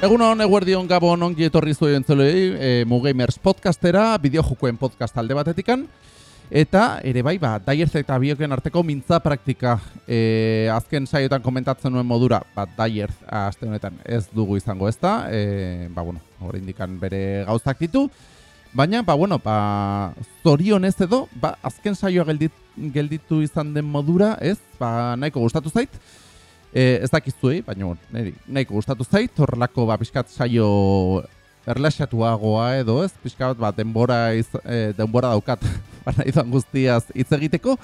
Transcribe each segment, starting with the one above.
Egun hon, eguerdion gabon ongi etorri zuen zeloi, e, Mugamers podcastera, bideojokoen podcast alde batetikan, eta ere bai, ba, Daiers eta bioken arteko mintza praktika. E, azken saiotan komentatzen nuen modura, ba, Daiers aste honetan ez dugu izango ez da, e, ba, bueno, hori indikan bere gauzak ditu, baina, ba, bueno, ba, zorionez edo, ba, azken saioa geldit, gelditu izan den modura, ez, ba, nahiko gustatu zait, E, ez dakizuei, baina niri, nahiko gustatu zait, horrelako ba, pixkat saio erlaxatuagoa edo ez, pixkat ba, denbora, iz, e, denbora daukat baina izan guztiaz hitz egiteko,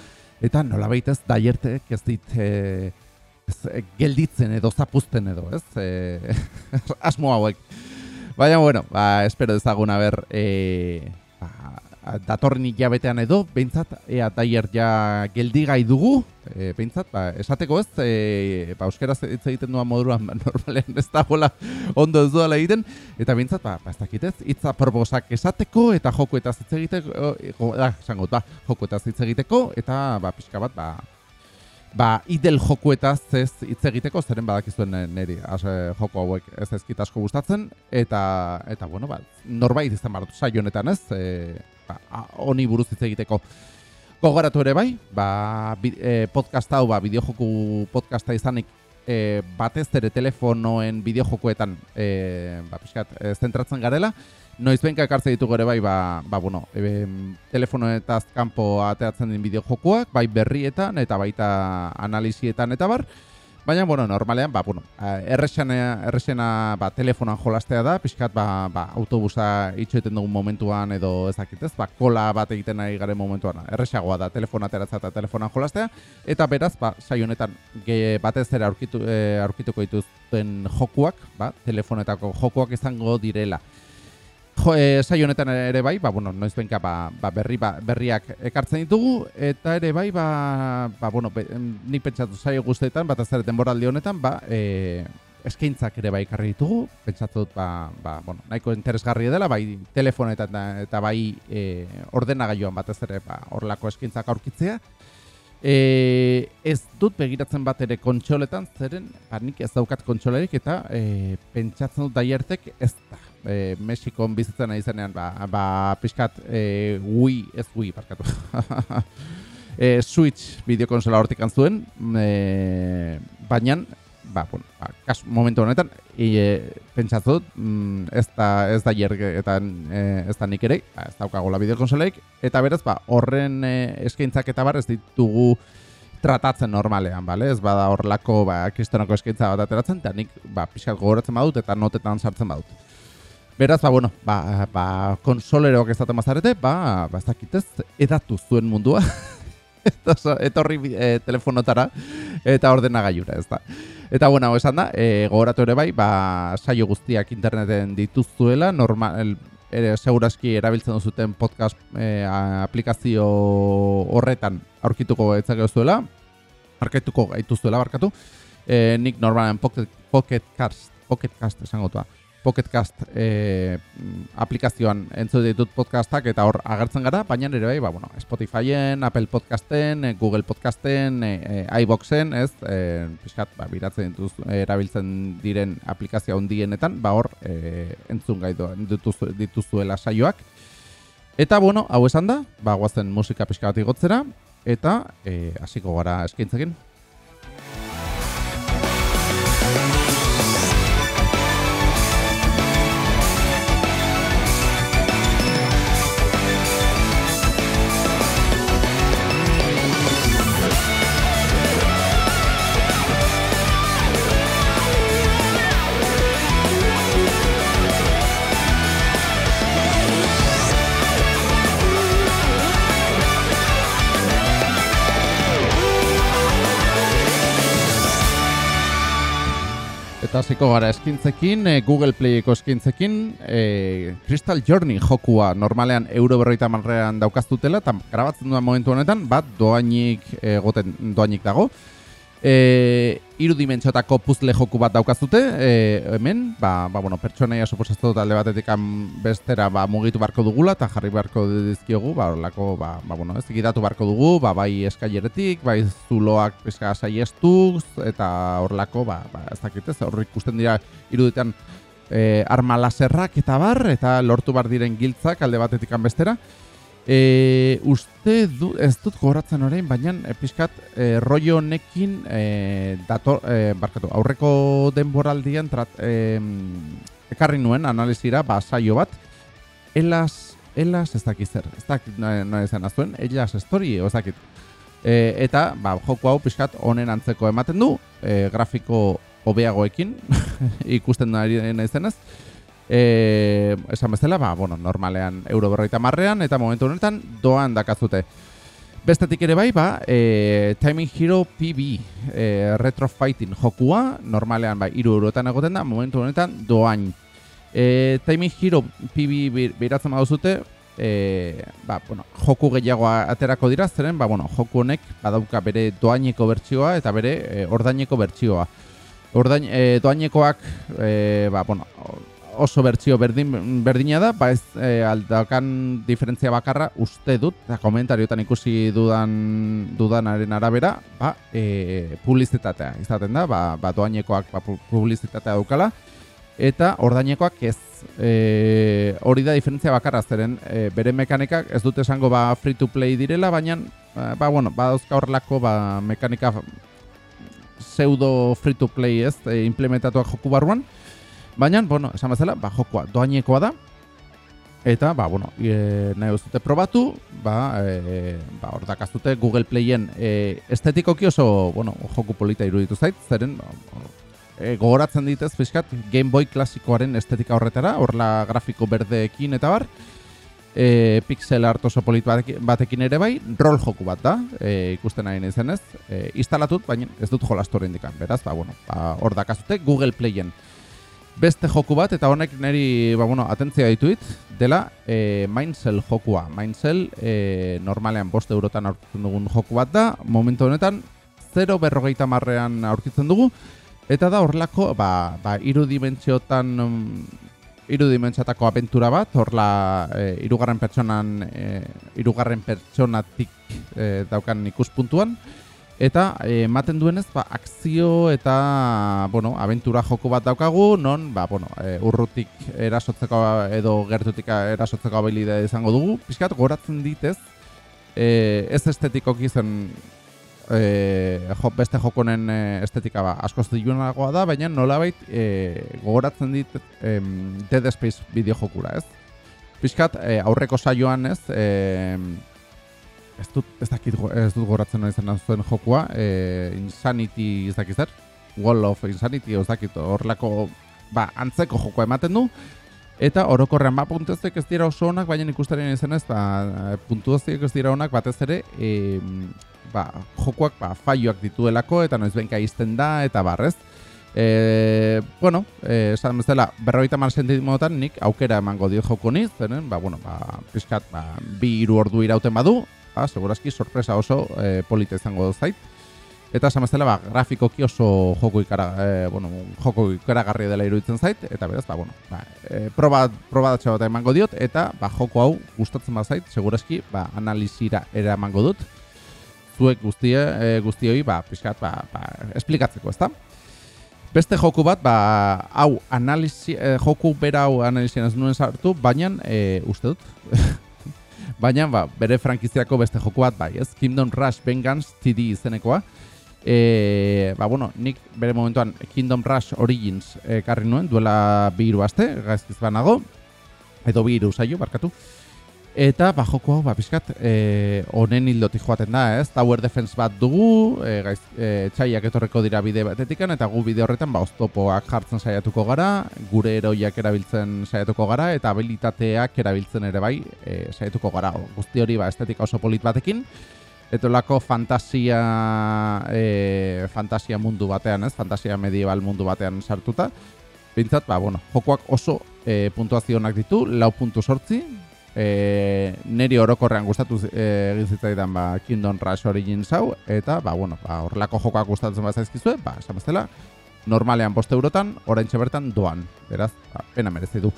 eta nola baitez daiertek ez dit e, ez, gelditzen edo zapuzten edo, ez, e, asmo hauek. Baina, bueno, ba, espero ezaguna ber, e, datorren hilabetean edo, behintzat, ea daier ja geldi gai dugu, e, behintzat, ba, esateko ez, e, ba, euskeraz hitz egiten duan moduruan, ba, normalen ez da hola ondo ez duela egiten, eta behintzat, ba, ba ez dakitez, hitza proposak esateko, eta joko eta hitz egiteko, da, esango, ba, joko eta hitz egiteko, eta, ba, pixka bat, ba, ba, idel jokuetaz ez hitz egiteko, zeren badakizuen neri joko hauek ez ezkit asko gustatzen, eta, eta bueno, ba, norbait izan baratu saionetan ez, e, ba, honi buruz hitz egiteko. Gogoratu ere bai, ba, bi, e, podcast hau, ba, bideojoku podcasta izanik, e, batez ere telefonoen bideojokuetan e, ba, pixkat, e, zentratzen garela, noiz benka ekartze ditugu ere bai, ba, ba, bueno, e, telefonoetaz kanpo ateatzen din bideojokuak, bai berrietan eta baita analizietan eta bar, Baina, bueno, normalean, ba, bueno, errexena, errexena ba, telefonan jolastea da, pixkat, ba, ba, autobusa itxoeten dugun momentuan edo ezakitez, ba, kola bat egiten ari garen momentuan, errexagoa da, telefona ateratza eta telefonan jolastea, eta beraz, ba, saionetan, ge, batez ere aurkitu, e, aurkituko dituzten jokuak, ba, telefonetako jokuak izango direla. Jo, e, honetan ere bai, ba, bueno, noiz benka ba, ba, berri, ba, berriak ekartzen ditugu, eta ere bai, ba, ba, bueno, be, nik pentsatu saio guztetan, bat azare denboraldi honetan, ba, e, eskaintzak ere bai ekarri ditugu, pentsatu dut, ba, ba, bueno, nahiko interesgarri dela, bai telefonetan eta, eta bai e, ordenagailuan bat ez ere, ba, horlako eskaintzak aurkitzea, E, ez dut begiratzen bat ere kontsoletan, zeren, ba, nik ez daukat kontsolerik eta e, pentsatzen dut daiertek ez da e, Mexikon bizitzen nahi zenean, ba, ba pixkat e, Wii, ez Wii, barkatu. e, Switch bideokonsola hortik antzuen, e, baina, ba, bueno, ba, kas, momentu honetan, e, pentsatu dut, mm, ez da, ez da eta e, ez da nik ere, ba, ez daukagola bideokonsolaik, eta beraz, ba, horren e, eskaintzak eta bar ez ditugu tratatzen normalean, bale? Ez bada horrelako, ba, kristonako eskaintza bat ateratzen, eta nik, ba, pixkat gogoratzen badut, eta notetan sartzen badut. Beraz, ba, bueno, ba, ba, konsoleroak ez mazarete, ba, ba, ez dakitez, edatu zuen mundua. etorri e, telefonotara eta ordena gaiura, ez da. Eta, bueno, esan da, e, gogoratu ere bai, ba, saio guztiak interneten dituzuela, normal, ere, seguraski erabiltzen duzuten podcast e, aplikazio horretan aurkituko gaitzak zuela, arkaituko gaituzuela, barkatu. E, nik normalen Pocket, Pocket Cast, Pocket Cast esango Pocketcast e, aplikazioan entzu ditut podcastak eta hor agertzen gara, baina nire bai, ba, bueno, Spotifyen, Apple Podcasten, eh, Google Podcasten, e, e, iBoxen, ez, e, pixkat, ba, biratzen dituz, erabiltzen diren aplikazio handienetan, ba, hor e, entzun gaitu dituzu, dituzuela saioak. Eta, bueno, hau esan da, ba, guazen musika pixka bat igotzera, eta hasiko gara eskaintzekin. Eta hasiko gara eskintzekin, e, Google Playeko eskintzekin, e, Crystal Journey jokua normalean euro berroita marrean daukaztutela, eta grabatzen duan momentu honetan, bat doainik, e, goten doainik dago, E, iru dimentsiotako puzle joku bat daukazute, e, hemen, ba, ba, bueno, pertsonaia suposaztu talde batetik bestera ba, mugitu barko dugula, eta jarri barko dizkiogu, ba, orlako, ba, ba, bueno, ez egitatu barko dugu, ba, bai eskaileretik, bai zuloak eska saiestuz, eta horlako, ba, ba, ez dakitez, horrik ikusten dira iruditan e, arma laserrak eta bar, eta lortu bar diren giltzak alde batetik bestera. E, uste du, ez dut goratzen orain, baina e, pixkat e, rollo honekin e, dator, e, barkatu, aurreko denboraldian trat, e, ekarri nuen analizira, ba, saio bat, elas, elas ez dakit zer, ez dakit no, esan azuen, elas story, ez dakit. E, eta, ba, joko hau pixkat honen antzeko ematen du, e, grafiko hobeagoekin, ikusten da izenez, e, esan bezala, ba, bueno, normalean euro berroita marrean, eta momentu honetan doan dakazute. Bestetik ere bai, ba, e, Timing Hero PB e, Retro Fighting jokua, normalean ba, iru eurotan egoten da, momentu honetan doain. E, Timing Hero PB behiratzen baduzute, e, ba, bueno, joku gehiagoa aterako dira, zeren, ba, bueno, joku honek badauka bere doaineko bertsioa eta bere e, ordaineko bertsioa. Ordain, e, doainekoak, e, ba, bueno, oso bertsio berdin, berdina da, ba ez e, aldakan diferentzia bakarra uste dut, eta komentariotan ikusi dudan dudanaren arabera, ba, e, publizitatea izaten da, ba, ba doainekoak ba, publizitatea dukala, eta ordainekoak ez. E, hori da diferentzia bakarra zeren e, bere mekanikak ez dute esango ba free to play direla, baina ba, bueno, ba dauzka horrelako ba, mekanika pseudo free to play ez e, implementatuak joku barruan, Baina, bueno, esan bezala, ba, jokoa doainekoa da. Eta, ba, bueno, e, nahi duzute probatu, ba, e, ba, hor dakaztute Google Playen e, estetikoki oso, bueno, joku polita iruditu zait, zeren, e, gogoratzen ditez, fiskat, Game Boy klasikoaren estetika horretara, horla grafiko berdeekin eta bar, e, pixel art oso polit batekin ere bai, rol joku bat da, e, ikusten nahi nahi ez, e, instalatut, baina ez dut jolastu indikan, beraz, ba, bueno, ba, hor dakaztute Google Playen beste joku bat, eta honek niri, ba, bueno, atentzia dituit, dela e, Mindsell jokua. Mindsell e, normalean boste eurotan aurkitzen dugun joku bat da, momentu honetan, 0 berrogeita marrean aurkitzen dugu, eta da horrelako, ba, ba irudimentsiotan, irudimentsiotako abentura bat, horla e, irugarren pertsonan, e, irugarren pertsonatik e, daukan ikuspuntuan, Eta eh, ematen duenez, ba, akzio eta, bueno, aventura joko bat daukagu, non, ba, bueno, e, urrutik erasotzeko edo gertutik erasotzeko abilidea izango dugu. Piskat, goratzen ditez, e, ez estetikoki zen e, jo, beste jokonen estetika ba, asko zilunagoa da, baina nolabait e, gogoratzen dit e, Dead Space bideo jokura, ez? Piskat, e, aurreko saioan, ez, e, ez dut ez dakit ez dut goratzen nahi zen zuen jokua, e, Insanity ez dakit zer, Wall of Insanity ez dakit horrelako ba, antzeko jokoa ematen du, eta orokorrean ba puntuazioak ez dira oso onak, baina ikustaren izan ez, ba, puntuazioak ez dira onak batez ere, e, ba, jokoak ba, faioak dituelako, eta noiz benka izten da, eta barrez. E, bueno, e, esan bezala, berroita mar sentimotan nik aukera emango dio joko niz, zenen, ba, bueno, ba, pixkat, ba, bi iru ordu irauten badu, ba, segurazki sorpresa oso e, polita izango zait. Eta esan ba, grafikoki oso joko ikara, e, bueno, joko ikaragarri dela iruditzen zait, eta beraz, ba, bueno, ba, e, proba, proba bat emango diot, eta ba, joko hau gustatzen bat zait, segurazki, ba, analizira ere emango dut, zuek guztie, e, guztioi, ba, pixkat, ba, ba, esplikatzeko, ezta? Beste joku bat, ba, hau, analizi, e, joku bera hau analizian ez nuen sartu, baina, e, uste dut, Baina, ba, bere frankiziako beste joku bat bai, ez? Kingdom Rush Vengeance TD izenekoa. E, ba, bueno, nik bere momentuan Kingdom Rush Origins ekarri nuen, duela bi hiru aste, gaizkiz banago, edo bi hiru saio, barkatu. Eta ba joko ba pizkat eh honen hildotik joaten da, ez? Tower defense bat dugu, eh gaiz e, txaiak etorreko dira bide batetikan eta gu bide horretan ba oztopoak jartzen saiatuko gara, gure eroiak erabiltzen saiatuko gara eta habilitateak erabiltzen ere bai, e, saiatuko gara. Guzti hori ba estetika oso polit batekin. Etolako fantasia e, fantasia mundu batean, ez? Fantasia medieval mundu batean sartuta. Bintzat, ba, bueno, jokoak oso e, puntuazionak ditu, lau puntu sortzi, e, neri orokorrean gustatu e, egin zitzaidan ba, Kingdom Rush Origins hau, eta ba, bueno, ba, horrelako jokoak gustatzen bat zaizkizue, ba, esan bezala, normalean poste eurotan, orain bertan doan, beraz, ba, pena merezi du.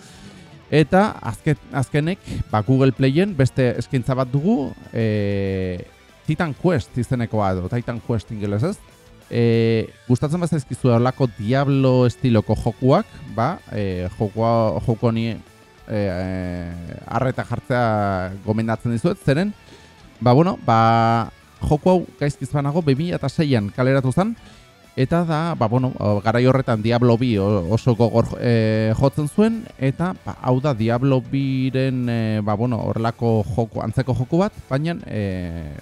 Eta azken, azkenek, ba, Google Playen beste eskaintza bat dugu, e, Titan Quest izenekoa edo, Titan Quest ingelez ez, E, gustatzen bat zaizkizu horlako Diablo estiloko jokuak, ba, e, jokua, joko ni e, arreta jartzea gomendatzen dizuet, zeren, ba, bueno, ba, joku hau gaizkiz banago 2006an kaleratu zen, eta da, ba, bueno, garai horretan Diablo bi oso gogor e, jotzen zuen, eta ba, hau da Diablo biren, e, ba, bueno, horrelako joku, antzeko joku bat, baina, e,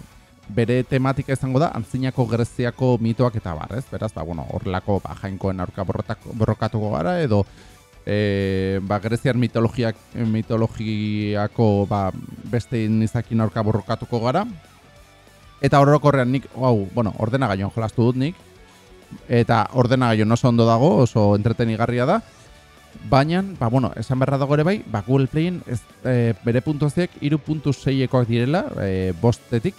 bere tematika izango da antzinako greziako mitoak eta bar, ez? Beraz, ba, bueno, horrelako ba, jainkoen aurka borrokatuko gara, edo e, ba, greziar mitologiak, mitologiako ba, beste nizakin aurka borrokatuko gara. Eta horrokorrean nik, hau, bueno, ordena gaion jolastu dut nik, eta ordena gaion oso ondo dago, oso entretenigarria da, Baina, ba, bueno, esan berra dago ere bai, ba, Google Playen ez, e, bere puntuaziek iru puntu seiekoak direla, e, bostetik,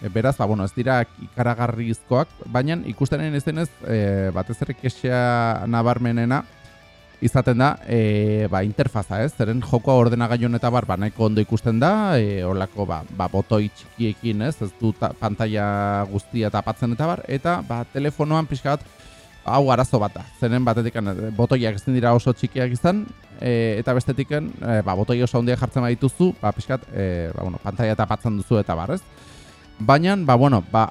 E, beraz, ba, bueno, ez dira ikaragarrizkoak, baina ikustenen ez denez, e, batez ere kexea nabarmenena, izaten da, e, ba, interfaza, ez? Zeren jokoa ordenagaion eta bar, ba, nahiko ondo ikusten da, e, olako, ba, ba, botoi txikiekin, ez? Ez du ta, pantalla guztia tapatzen eta bar, eta, ba, telefonoan pixka bat, hau arazo bat da. Zeren batetik, botoiak ez dira oso txikiak izan, e, eta bestetik, e, ba, botoi oso ondia jartzen badituzu, ba, pixka e, ba, bueno, pantalla tapatzen duzu eta bar, ez? Baina, ba, bueno, ba,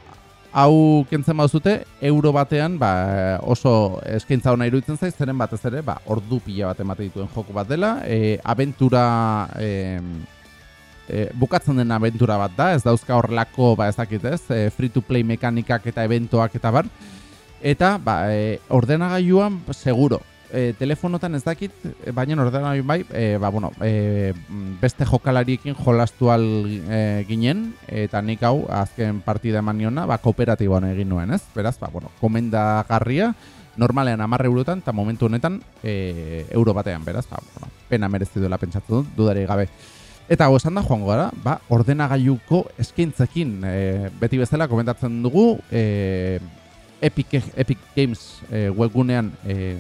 hau kentzen baduzute, euro batean ba, oso eskaintza hona iruditzen zaiz, zeren batez ere, ba, ordu pila bat emate dituen joku bat dela, e, abentura, e, e, bukatzen den abentura bat da, ez dauzka horrelako, ba, ez dakit ez, e, free-to-play mekanikak eta eventoak eta bar, eta, ba, e, ordenagailuan, seguro, e, telefonotan ez dakit, eh, baina ordenagailu bai, e, ba, bueno, e, beste jokalariekin jolastu al e, ginen, eta nik hau azken partida eman niona, ba, kooperatiboan egin nuen, ez? Beraz, ba, bueno, komenda garria, normalean amarre eurotan, eta momentu honetan e, euro batean, beraz, ba, bueno, pena merezi duela pentsatzen dut, dudari gabe. Eta hau esan da, joango gara, ba, ordenagailuko eskaintzekin, e, beti bezala komentatzen dugu, e, Epic, Epic Games e, webgunean e,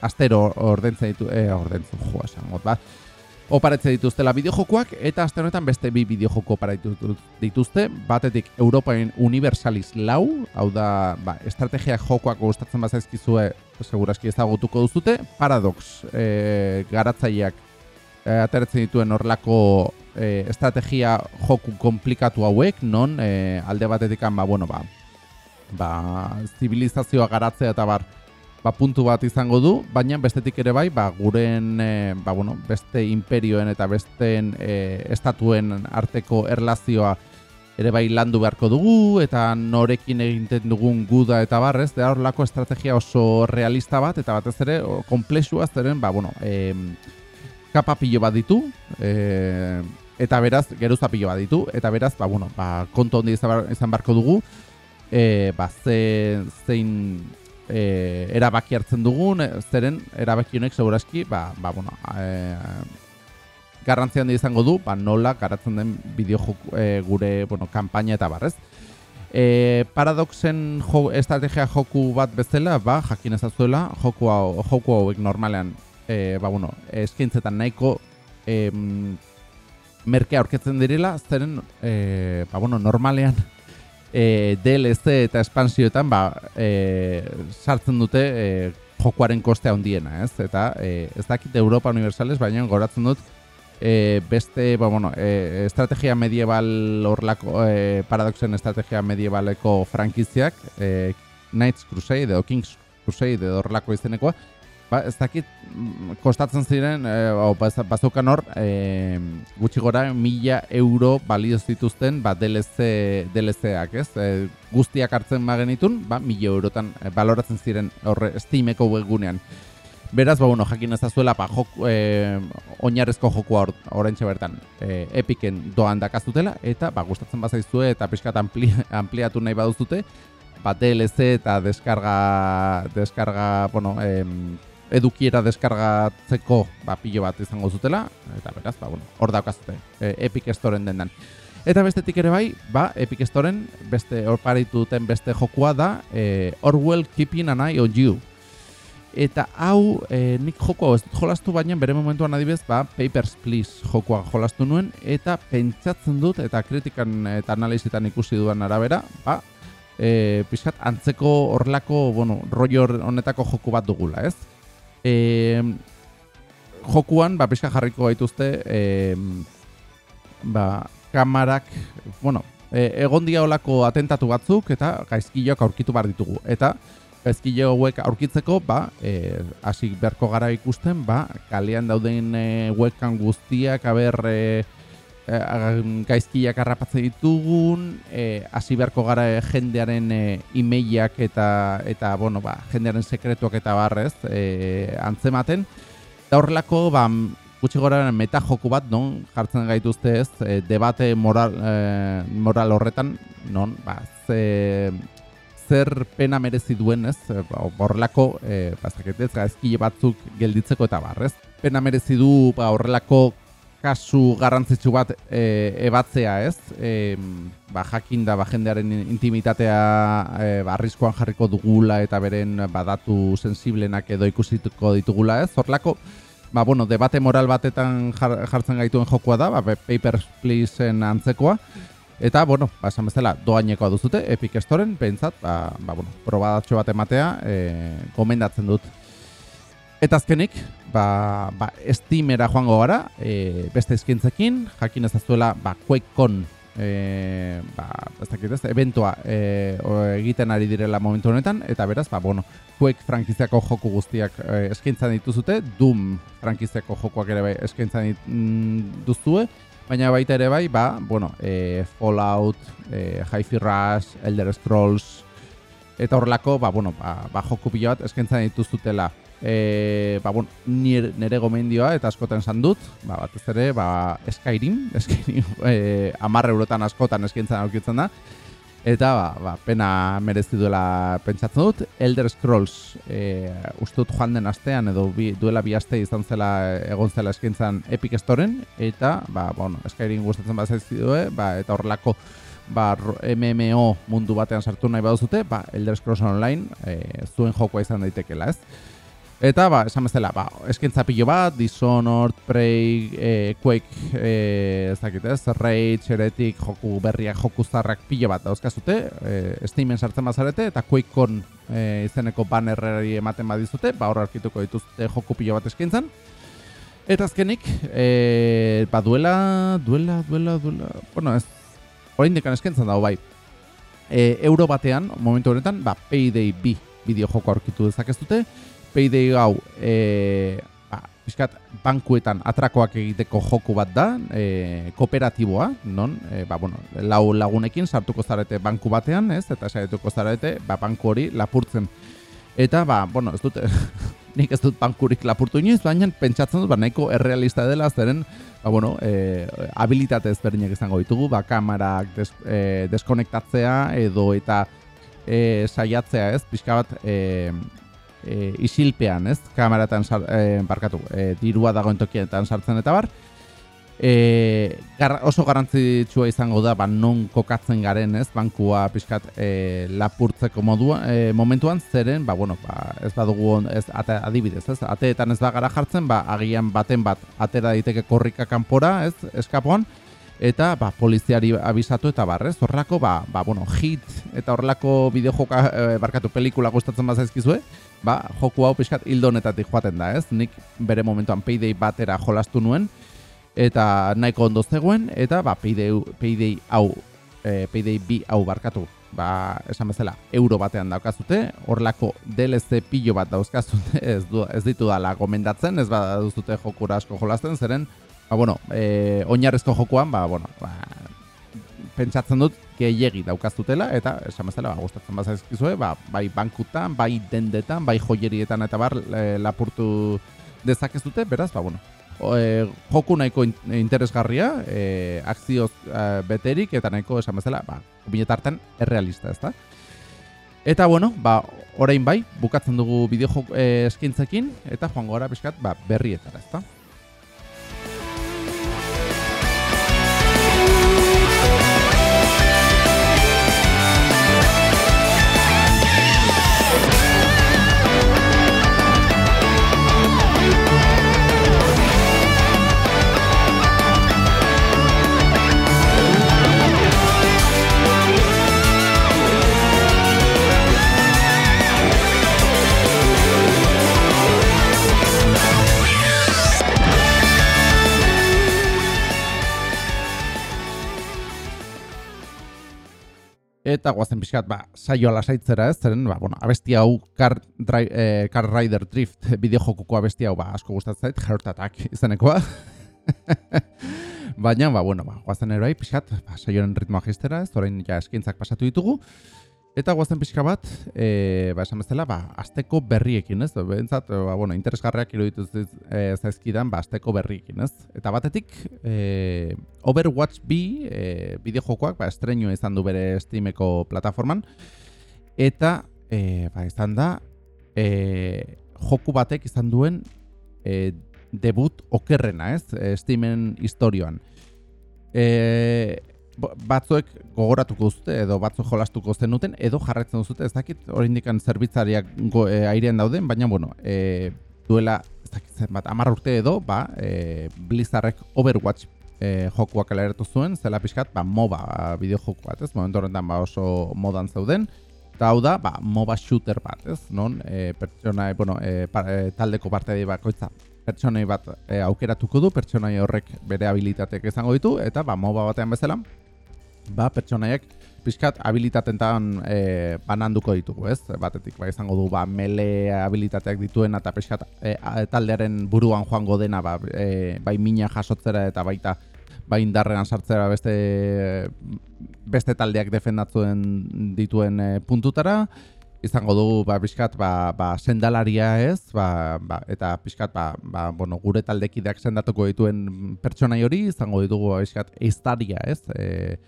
astero ordentzen ditu, eh, ordentzen, jo, esan, ba, oparetze dituztela bideojokoak, eta aste honetan beste bi bideojoko oparatu dituzte, batetik Europaen Universalis lau, hau da, ba, estrategia jokoak gustatzen bazaizkizue, seguraski ezagutuko duzute, Paradox e, garatzaileak e, ateratzen dituen horlako e, estrategia joku komplikatu hauek, non e, alde batetik, ba, bueno, ba, ba, zibilizazioa garatzea eta bar, ba, puntu bat izango du, baina bestetik ere bai, ba, guren e, ba, bueno, beste imperioen eta besteen e, estatuen arteko erlazioa ere bai landu beharko dugu, eta norekin egiten dugun guda eta barrez, da hor lako estrategia oso realista bat, eta batez ere, komplexua zeren, ba, bueno, e, kapa pilo bat ditu, e, eta beraz, geruza pilo bat ditu, eta beraz, ba, bueno, ba, konto hondi izan barko dugu, e, ba, ze, zein e, erabaki hartzen dugun, e, zeren erabaki honek segurazki, ba, ba, bueno, e, garrantzi handi izango du, ba, nola garatzen den bideo e, gure bueno, kampaina eta barrez. E, paradoxen jo, estrategia joku bat bezala, ba, jakin ezazuela, joku, hau, joku hauek normalean, e, ba, bueno, eskaintzetan nahiko e, merke aurketzen direla, zeren, e, ba, bueno, normalean, e, DLC eta espansioetan ba, e, sartzen dute e, jokuaren kostea handiena, ez? Eta e, ez dakit Europa Universales, baina goratzen dut e, beste, ba, bueno, e, estrategia medieval horlako, e, paradoxen estrategia medievaleko frankiziak, e, Knights Crusade edo Kings Crusade edo horlako izenekoa, Ba, ez dakit, kostatzen ziren, e, bazukan hor, e, gutxi gora, mila euro balio zituzten, ba, DLC, DLC-ak, ez? E, guztiak hartzen magenitun, ba, mila eurotan e, baloratzen ziren horre Steameko webgunean. Beraz, ba, bueno, jakin ezazuela, ba, jok, e, oinarrezko jokua orain bertan e, epiken doan dakazutela, eta, ba, gustatzen bazaizue, eta pixkat ampli, ampliatu nahi baduzute, ba, DLC eta deskarga, deskarga, bueno, em, edukiera deskargatzeko ba, pilo bat izango zutela, eta beraz, ba, bueno, hor daukazute, e, Epic Storen dendan. Eta bestetik ere bai, ba, Epic Storen beste hor paritu duten beste jokua da, e, Orwell Keeping an Eye on You. Eta hau, e, nik dut jolastu baina bere momentuan adibez, ba, Papers, Please jokoa jolastu nuen, eta pentsatzen dut, eta kritikan eta analizitan ikusi duan arabera, ba, e, pixkat antzeko horlako, bueno, rollo honetako joku bat dugula, ez? E, jokuan, ba, pixka jarriko gaituzte, e, ba, kamarak, bueno, e, egon dia olako atentatu batzuk eta gaizkiloak aurkitu behar ditugu. Eta gaizkilo hauek aurkitzeko, ba, e, hasi berko gara ikusten, ba, kalean dauden e, webcam guztiak, aber, e, gaizkiak arrapatzen ditugun, e, hasi beharko gara jendearen e, imeiak eta, eta bueno, ba, jendearen sekretuak eta barrez e, antzematen. Da horrelako, ba, gutxi gora meta joku bat, non, jartzen gaituzte ez, e, debate moral, e, moral horretan, non, ba, ze, zer pena merezi duen, ez, e, ba, horrelako, e, bazaketez, gaizkile batzuk gelditzeko eta barrez. Pena merezi du, ba, horrelako kasu garrantzitsu bat e, ebatzea, ez? E, ba, jakin da, ba, jendearen intimitatea e, ba, arriskoan jarriko dugula eta beren badatu sensiblenak edo ikusituko ditugula, ez? Horlako, ba, bueno, debate moral batetan jartzen gaituen jokoa da, ba, Papers, Pleaseen antzekoa. Eta, bueno, ba, esan bezala, doainekoa duzute, Epic Storen, behintzat, ba, ba, bueno, probadatxo bat ematea, e, gomendatzen dut. Eta azkenik, ba, ba, Steamera joango gara, e, beste eskintzekin, jakin ezazuela, ba, QuakeCon, e, ba, ez dakit ez, eventua e, egiten ari direla momentu honetan, eta beraz, ba, bueno, Quake frankiziako joku guztiak e, eskintzan dituzute, Doom frankiziako jokuak ere bai eskintzan mm, duzue, baina baita ere bai, ba, bueno, e, Fallout, e, Hi-Fi Rush, Elder Scrolls, eta horrelako, ba, bueno, ba, ba joku pilo bat eskintzan dituzutela e, ba, bon, nire, nire gomendioa eta askotan esan dut, ba, batez ere, ba, Skyrim, Skyrim e, amarre eurotan askotan eskintzen aurkitzen da, eta ba, ba, pena merezi duela pentsatzen dut, Elder Scrolls e, ustut joan den astean edo bi, duela bi aste izan zela egon zela eskintzen Epic Storen, eta ba, bueno, Skyrim gustatzen bat zaizkidue, ba, eta horrelako ba, MMO mundu batean sartu nahi baduzute, ba, Elder Scrolls Online e, zuen jokoa izan daitekela, ez? Eta, ba, esan bezala, ba, eskintza pilo bat, Dishonored, Prey, e, Quake, e, ez dakit ez, Rage, Heretic, joku berriak, joku zarrak pilo bat dauzkazute, e, Steamen sartzen bazarete, eta QuakeCon e, izeneko bannerreri ematen badizute, ba, hor arkituko dituzte joku pilo bat eskintzan. Eta azkenik, e, ba, duela, duela, duela, duela, bueno, ez, hori indikan eskintzan dago, bai, e, euro batean, momentu honetan, ba, Payday B bideo joko aurkitu dezakeztute, Payday hau e, ba, piskat, bankuetan atrakoak egiteko joku bat da, e, kooperatiboa, non, e, ba, bueno, lau lagunekin sartuko zarete banku batean, ez, eta saietuko zarete, ba, banku hori lapurtzen. Eta, ba, bueno, ez dut, nik ez dut bankurik lapurtu inoiz, baina pentsatzen dut, ba, nahiko errealista dela, zeren, ba, bueno, e, habilitate ezberdinak izango ditugu, ba, kamarak des, e, deskonektatzea, edo eta e, saiatzea, ez, pixka bat, e, e, isilpean, ez? Kameratan sar, e, barkatu, e, dirua dagoen tokietan sartzen eta bar. E, oso garrantzitsua izango da, ba, non kokatzen garen, ez? Bankua pixkat e, lapurtzeko modua, e, momentuan zeren, ba, bueno, ba, ez badugu, ez, ate, adibidez, ez? Ateetan ez bagara jartzen, ba, agian baten bat atera diteke korrika kanpora, ez? Eskapoan, eta ba, poliziari abisatu eta barrez, horrelako, ba, ba, bueno, hit eta horrelako bideojoka, e, barkatu pelikula gustatzen bazaizkizue, ba, joku hau pixkat hildonetatik joaten da, ez? Nik bere momentuan Payday batera jolastu nuen, eta nahiko ondo zegoen, eta ba, Payday, Payday hau, e, Payday bi hau barkatu, ba, esan bezala, euro batean daukazute, horlako DLC pilo bat dauzkazute, ez, du, ez ditu dala gomendatzen, ez ba, duzute jokura asko jolasten, zeren, ba, bueno, e, oinarrezko jokuan, ba, bueno, ba, pentsatzen dut gehiegi daukazutela eta esan bezala ba, gustatzen bazaizkizue, ba, bai bankutan, bai dendetan, bai joierietan eta bar e, lapurtu dezakezute, beraz, ba, bueno, e, joku nahiko interesgarria, e, akzioz e, beterik eta nahiko esan bezala, ba, biletartan errealista, ezta? Eta bueno, ba, orain bai, bukatzen dugu bideo e, eskintzekin eta joango gara pixkat ba, berrietara, ezta? Eta guazen pixkat, ba, saio alasaitzera ez, zeren, ba, bueno, abesti hau Car, dri, eh, Car Rider Drift bideojokuko abesti hau, ba, asko gustatzen zait, Heart Attack izanekoa. Baina, ba, bueno, ba, guazen eroai, pixkat, ba, saioaren ritmoa jistera ez, orain ja eskintzak pasatu ditugu. Eta guazen pixka bat, e, ba, esan bezala, ba, azteko berriekin, ez? Bentsat, ba, bueno, interesgarreak iruditu e, zaizkidan, ba, azteko berriekin, ez? Eta batetik, e, Overwatch B e, bideojokoak, ba, estreinu izan du bere Steameko plataforman, eta, e, ba, izan da, e, joku batek izan duen e, debut okerrena, ez? Steamen historioan. E, batzuek gogoratuko dute edo batzuk jolastuko zenuten edo jarraitzen dute ez dakit oraindikan zerbitzariak go, e, airean dauden baina bueno e, duela ez dakit zenbat 10 urte edo ba e, Blizzardek Overwatch e, jokuak aleratu zuen zela pixkat ba MOBA bideo joku bat ez? Momentu horretan ba oso modan zeuden. Eta hau da ba MOBA shooter bat ez? Non e, pertsona bueno e, e, taldeko parte bakoitza pertsonai bat aukeratuko du, pertsonai horrek bere habilitateak izango ditu, eta ba, MOBA batean bezala, ba, pertsonaiek pixkat habilitatentan e, bananduko ditugu, ez? Batetik, ba, izango du, ba, mele habilitateak dituen eta pixkat e, taldearen buruan joango dena, ba, e, bai mina jasotzera eta baita bai indarrean sartzera beste beste taldeak defendatzen dituen e, puntutara, izango du ba pixkat ba, ba sendalaria ez? Ba, ba, eta pixkat ba, ba, bueno, gure taldekideak sendatuko dituen pertsonai hori izango ditugu ba, pixkat eiztaria ez? E,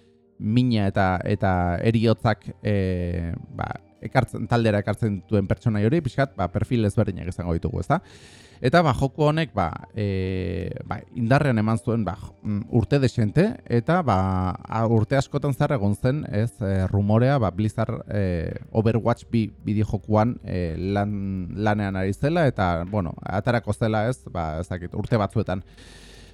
mina eta eta eriotzak e, ba, ekartzen, taldera ekartzen duen pertsona hori, pixkat, ba, perfil ezberdinak izango ditugu, ezta? Eta ba, joko honek ba, e, ba, indarrean eman zuen ba, mm, urte desente, eta ba, urte askotan zar egon zen, ez, e, rumorea, ba, Blizzard e, Overwatch bi bideo jokuan e, lan, lanean ari zela, eta, bueno, atarako zela ez, ba, ezakit, urte batzuetan.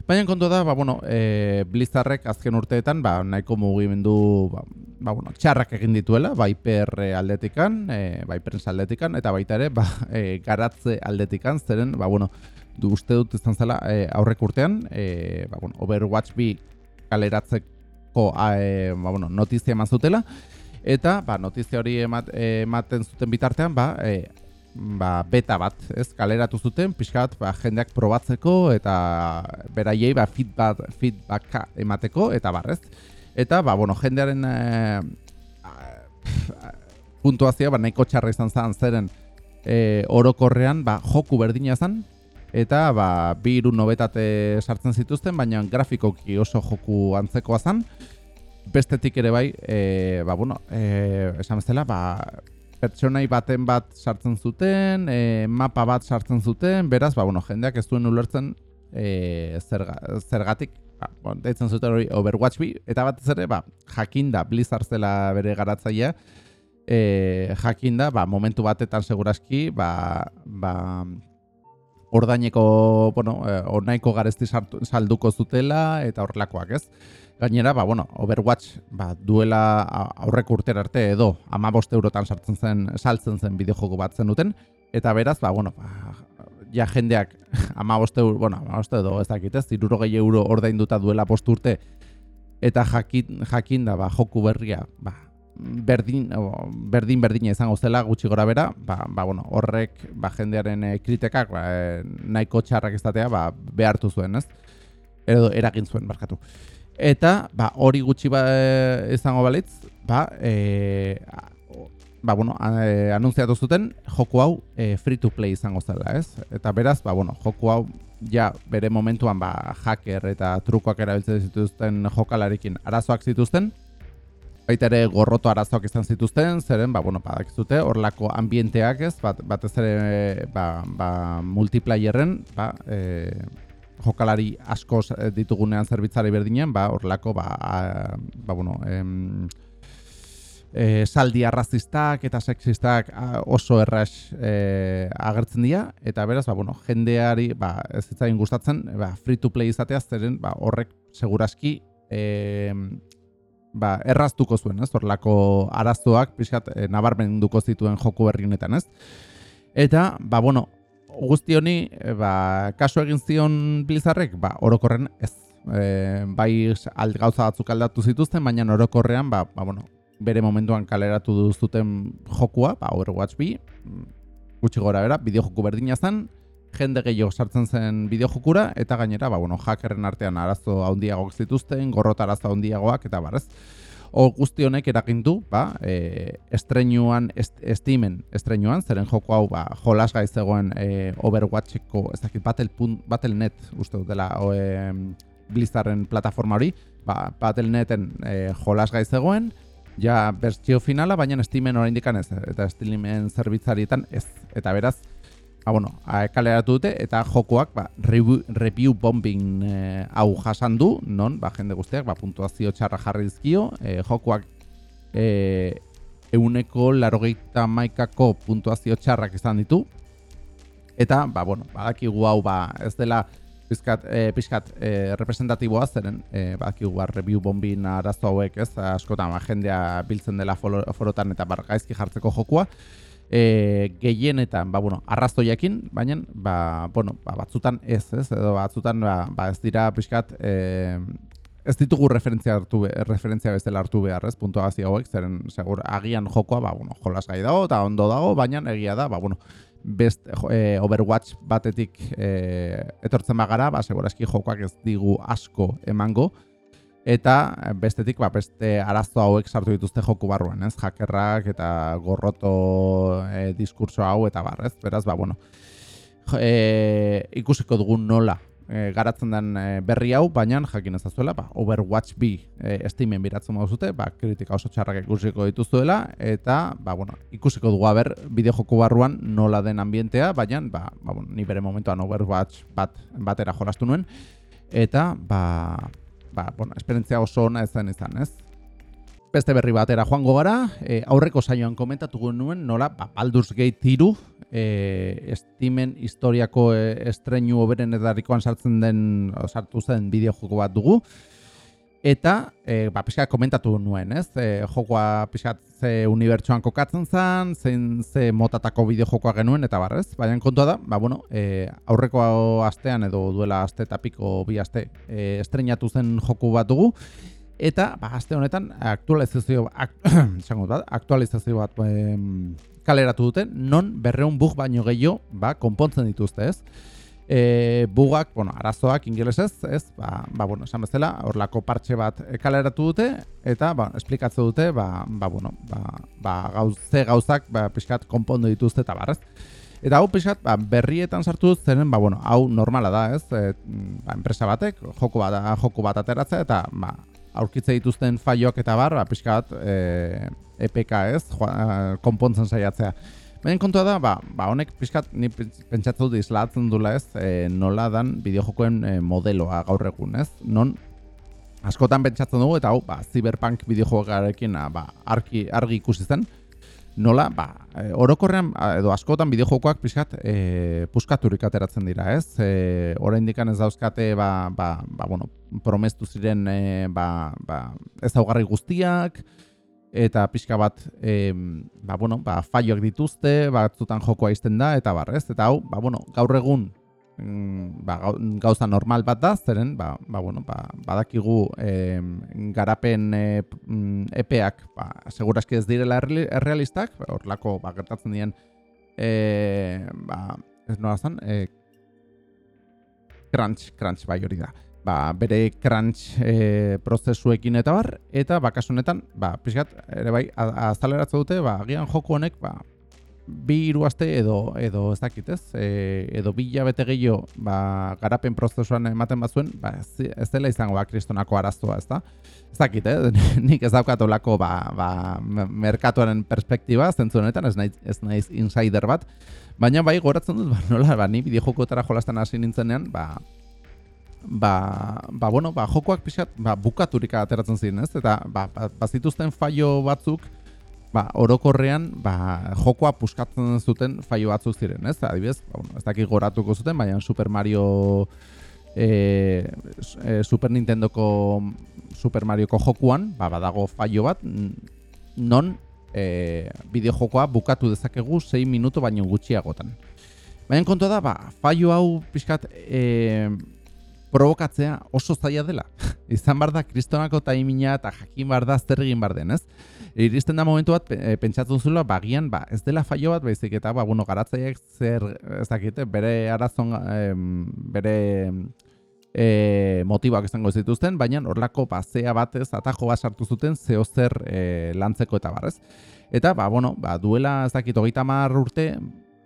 Baina kontu da, ba, bueno, e, Blizzarrek azken urteetan ba, nahiko mugimendu ba, ba, bueno, txarrak egin dituela, Viper e, aldetikan, e, Viperen aldetikan, eta baita ere ba, e, garatze aldetikan, zeren, ba, bueno, du uste dut izan zela e, aurrek urtean, e, ba, bueno, Overwatch bi kaleratzeko e, ba, bueno, notizia eman zutela, eta ba, notizia hori ematen zuten bitartean, ba, e, ba, beta bat, ez, kaleratu zuten, pixka bat, ba, jendeak probatzeko, eta beraiei, ba, feedback, feedbacka emateko, eta barrez. Eta, ba, bueno, jendearen e, puntuazioa, ba, nahiko txarra izan zen, zeren e, orokorrean, ba, joku berdina zen, eta, ba, bi iru nobetate sartzen zituzten, baina grafikoki oso joku antzekoa zen, bestetik ere bai, e, ba, bueno, e, esan bezala, ba, pertsonai baten bat sartzen zuten, e, mapa bat sartzen zuten, beraz, ba, bueno, jendeak ez duen ulertzen e, zerga, zergatik, ba, bon, deitzen zuten hori Overwatch bi, eta bat ere, ba, jakinda Blizzard zela bere garatzaia, e, jakinda, ba, momentu batetan seguraski, ba, ba, ordaineko, bueno, ornaiko garezti salduko zutela, eta horrelakoak, ez? Gainera, ba, bueno, Overwatch ba, duela aurrek urter arte edo ama eurotan sartzen zen, saltzen zen bideojoko bat zen duten. Eta beraz, ba, bueno, ba, ja jendeak ama euro, bueno, ama edo ez dakit ez, iruro gehi euro ordainduta duela post urte. Eta jakin, jakin da, ba, joku berria, ba, berdin, berdin berdina izango zela gutxi gora bera, ba, ba, bueno, horrek ba, jendearen e, kritekak ba, e, nahiko txarrak izatea ba, behartu zuen, ez? Edo eragin zuen, barkatu. Eta, ba, hori gutxi ba, izango balitz, ba, e, ba, bueno, e, anunziatu zuten, joku hau e, free to play izango zela, ez? Eta beraz, ba, bueno, joku hau, ja, bere momentuan, ba, hacker eta trukoak erabiltzen zituzten jokalarikin arazoak zituzten, baita ere gorroto arazoak izan zituzten, zeren, ba, bueno, badak zute, horlako ambienteak ez, bat, batez ere, ba, ba, multiplayerren, ba, e, jokalari asko eh, ditugunean zerbitzari berdinen, ba, horrelako, ba, ba, bueno, em, e, saldi arrazistak eta sexistak oso erraz e, agertzen dira, eta beraz, ba, bueno, jendeari, ba, ez zitzain gustatzen, ba, free to play izatea, zeren, ba, horrek seguraski, e, ba, erraztuko zuen, ez, horrelako arazoak, pixkat, e, nabarmen duko zituen joku berri honetan, ez? Eta, ba, bueno, guzti honi, e, ba, kaso egin zion Blizzarrek, ba, orokorren ez. E, bai ald, gauza batzuk aldatu zituzten, baina orokorrean, ba, ba, bueno, bere momentuan kaleratu duzuten jokua, ba, Overwatch bi, gutxi gora bera, bideo joku berdina zen, jende gehiago sartzen zen bideo jokura, eta gainera, ba, bueno, hackerren artean arazo handiagoak zituzten, gorrota arazo handiagoak, eta barrez. O guzti honek erakindu, ba, e, estreinuan, est, estimen estreinuan, zeren joko hau, ba, jolas gaiz zegoen e, Overwatcheko, ez dakit, Battle.net, Battle uste dela, o, e, Blizzarden plataforma hori, ba, Battle.neten e, jolas gaiz zegoen, ja bertsio finala, baina estimen oraindik ez, eta estimen zerbitzarietan ez. Eta beraz, ba, bueno, kaleratu dute, eta jokoak ba, review, bombing e, hau jasan du, non, ba, jende guztiak, ba, puntuazio txarra jarri dizkio, e, jokoak e, euneko larogeita maikako puntuazio txarrak izan ditu, eta, ba, bueno, badakigu hau, ba, ez dela, pizkat, e, pizkat e, representatiboa zeren e, bakigu bar review bombin arazo hauek, ez? Askotan ba, jendea biltzen dela forotan eta bar gaizki jartzeko jokua. E, gehienetan, ba, bueno, arrazoiakin, baina, ba, bueno, ba, batzutan ez, ez? Edo batzutan, ba, ba ez dira pizkat, e, ez ditugu referentzia hartu referentzia bezala hartu behar, ez? Puntuazio hauek, zeren, segur, agian jokoa, ba, bueno, jolas gai dago, eta ondo dago, baina egia da, ba, bueno, best e, Overwatch batetik e, etortzen bagara, ba segurazki jokoak ez digu asko emango eta bestetik ba beste arazo hauek sartu dituzte joku barruan, ez? Hackerrak eta gorroto e, diskurso hau eta bar, ez? Beraz, ba bueno, e, ikusiko dugun nola e, garatzen den berri hau, baina jakin ezazuela, ba, Overwatch B e, estimen biratzen zute, ba, kritika oso txarrak ikusiko dituzuela, eta ba, bueno, ikusiko dugu haber bideo joko barruan nola den ambientea, baina ba, ba, bueno, ni bere momentuan Overwatch bat batera jolastu nuen, eta ba, ba, bueno, esperientzia oso ona ezen izan, ez? Beste berri batera joango gara, e, aurreko saioan komentatu nuen nola ba, Baldur's Gate 3 e, estimen historiako e, estreinu oberen edarikoan sartzen den sartu zen bideo joko bat dugu eta e, ba, pixka komentatu nuen, ez? E, jokoa pixka ze unibertsuan kokatzen zen, zein ze motatako bideo jokoa genuen eta barrez, baina kontua da, ba, bueno, e, aurreko astean edo duela aste eta piko bi aste e, estreinatu zen joku bat dugu eta ba, aste honetan aktualizazio, ak, bat, aktualizazio bat kaleratu dute, non berreun bug baino gehiago ba, konpontzen dituzte, ez? E, bugak, bueno, arazoak ingelesez, ez? Ba, ba, bueno, esan bezala, horlako partxe bat kaleratu dute, eta, ba, esplikatze dute, ba, ba, bueno, ba, ba, gauze gauzak, ba, pixkat, konpondu dituzte eta barrez. Eta hau pixkat, ba, berrietan sartu dut zenen, ba, bueno, hau normala da, ez? E, ba, enpresa batek, joko bat, joko bat ateratzea, eta, ba, aurkitze dituzten faioak eta bar, ba, pixkat, e, EPK ez, joa, konpontzen saiatzea. Baina kontua da, ba, ba honek pixkat ni pentsatzen dut izlatzen dula ez, e, nola dan bideojokoen e, modeloa gaur egun ez, non askotan pentsatzen dugu eta hau, ba, Cyberpunk bideojokarekin ba, argi, argi ikusi zen, nola, ba, e, orokorrean edo askotan bideojokoak pixkat e, puskaturik ateratzen dira ez, e, oraindikan ez dauzkate, ba, ba, ba, bueno, promestu ziren e, ba, ba, ez daugarri guztiak, eta pixka bat e, ba, bueno, ba, faioak dituzte, batzutan jokoa izten da, eta barrez, eta hau, ba, bueno, gaur egun mm, ba, gauza normal bat da, zeren, ba, ba, bueno, ba, badakigu e, garapen e, epeak, ba, seguraski ez direla errealistak, hor lako, ba, gertatzen dien, e, ba, ez nola zan, e, crunch, crunch bai hori da ba, bere crunch e, prozesuekin eta bar, eta bakasunetan, ba, pixkat, ere bai, azaleratze dute, ba, agian joko honek, ba, bi hiru aste edo edo ez dakit, ez? E, edo bi bete gehiago, ba, garapen prozesuan ematen bazuen, ba, ez, dela izango ba, kristonako arazoa, ez da? Ez dakit, eh? nik ez daukat olako, ba, ba, merkatuaren perspektiba, zentzu honetan, ez naiz, ez naiz insider bat, baina bai, goratzen dut, ba, nola, ba, ni bideo jokotara jolasten hasi nintzenean, ba, ba, ba, bueno, ba, jokoak pixat, ba, bukaturik ateratzen ziren, ez? Eta, ba, ba, bazituzten faio batzuk, ba, orokorrean, ba, jokoa puskatzen zuten faio batzuk ziren, ez? Adibidez, ba, bueno, ez dakik goratuko zuten, baina Super Mario e, e, Super Nintendoko Super Marioko jokuan, ba, badago faio bat, non e, bideo jokoa bukatu dezakegu 6 minutu baino gutxiagotan. Baina kontua da, ba, faio hau pixkat, e, provokatzea oso zaila dela. Izan bar da kristonako taimina eta jakin bar da zer egin bar den, ez? Iristen da momentu bat e, pentsatzen zula bagian ba, ez dela faio bat baizik eta ba bueno, garatzaileak zer ez dakite bere arazon bere e, motiboak izango zituzten, baina horlako basea batez atajo bat sartu zuten zeo zer e, lantzeko eta barrez. Eta ba, bueno, ba, duela ez dakit hogeita urte,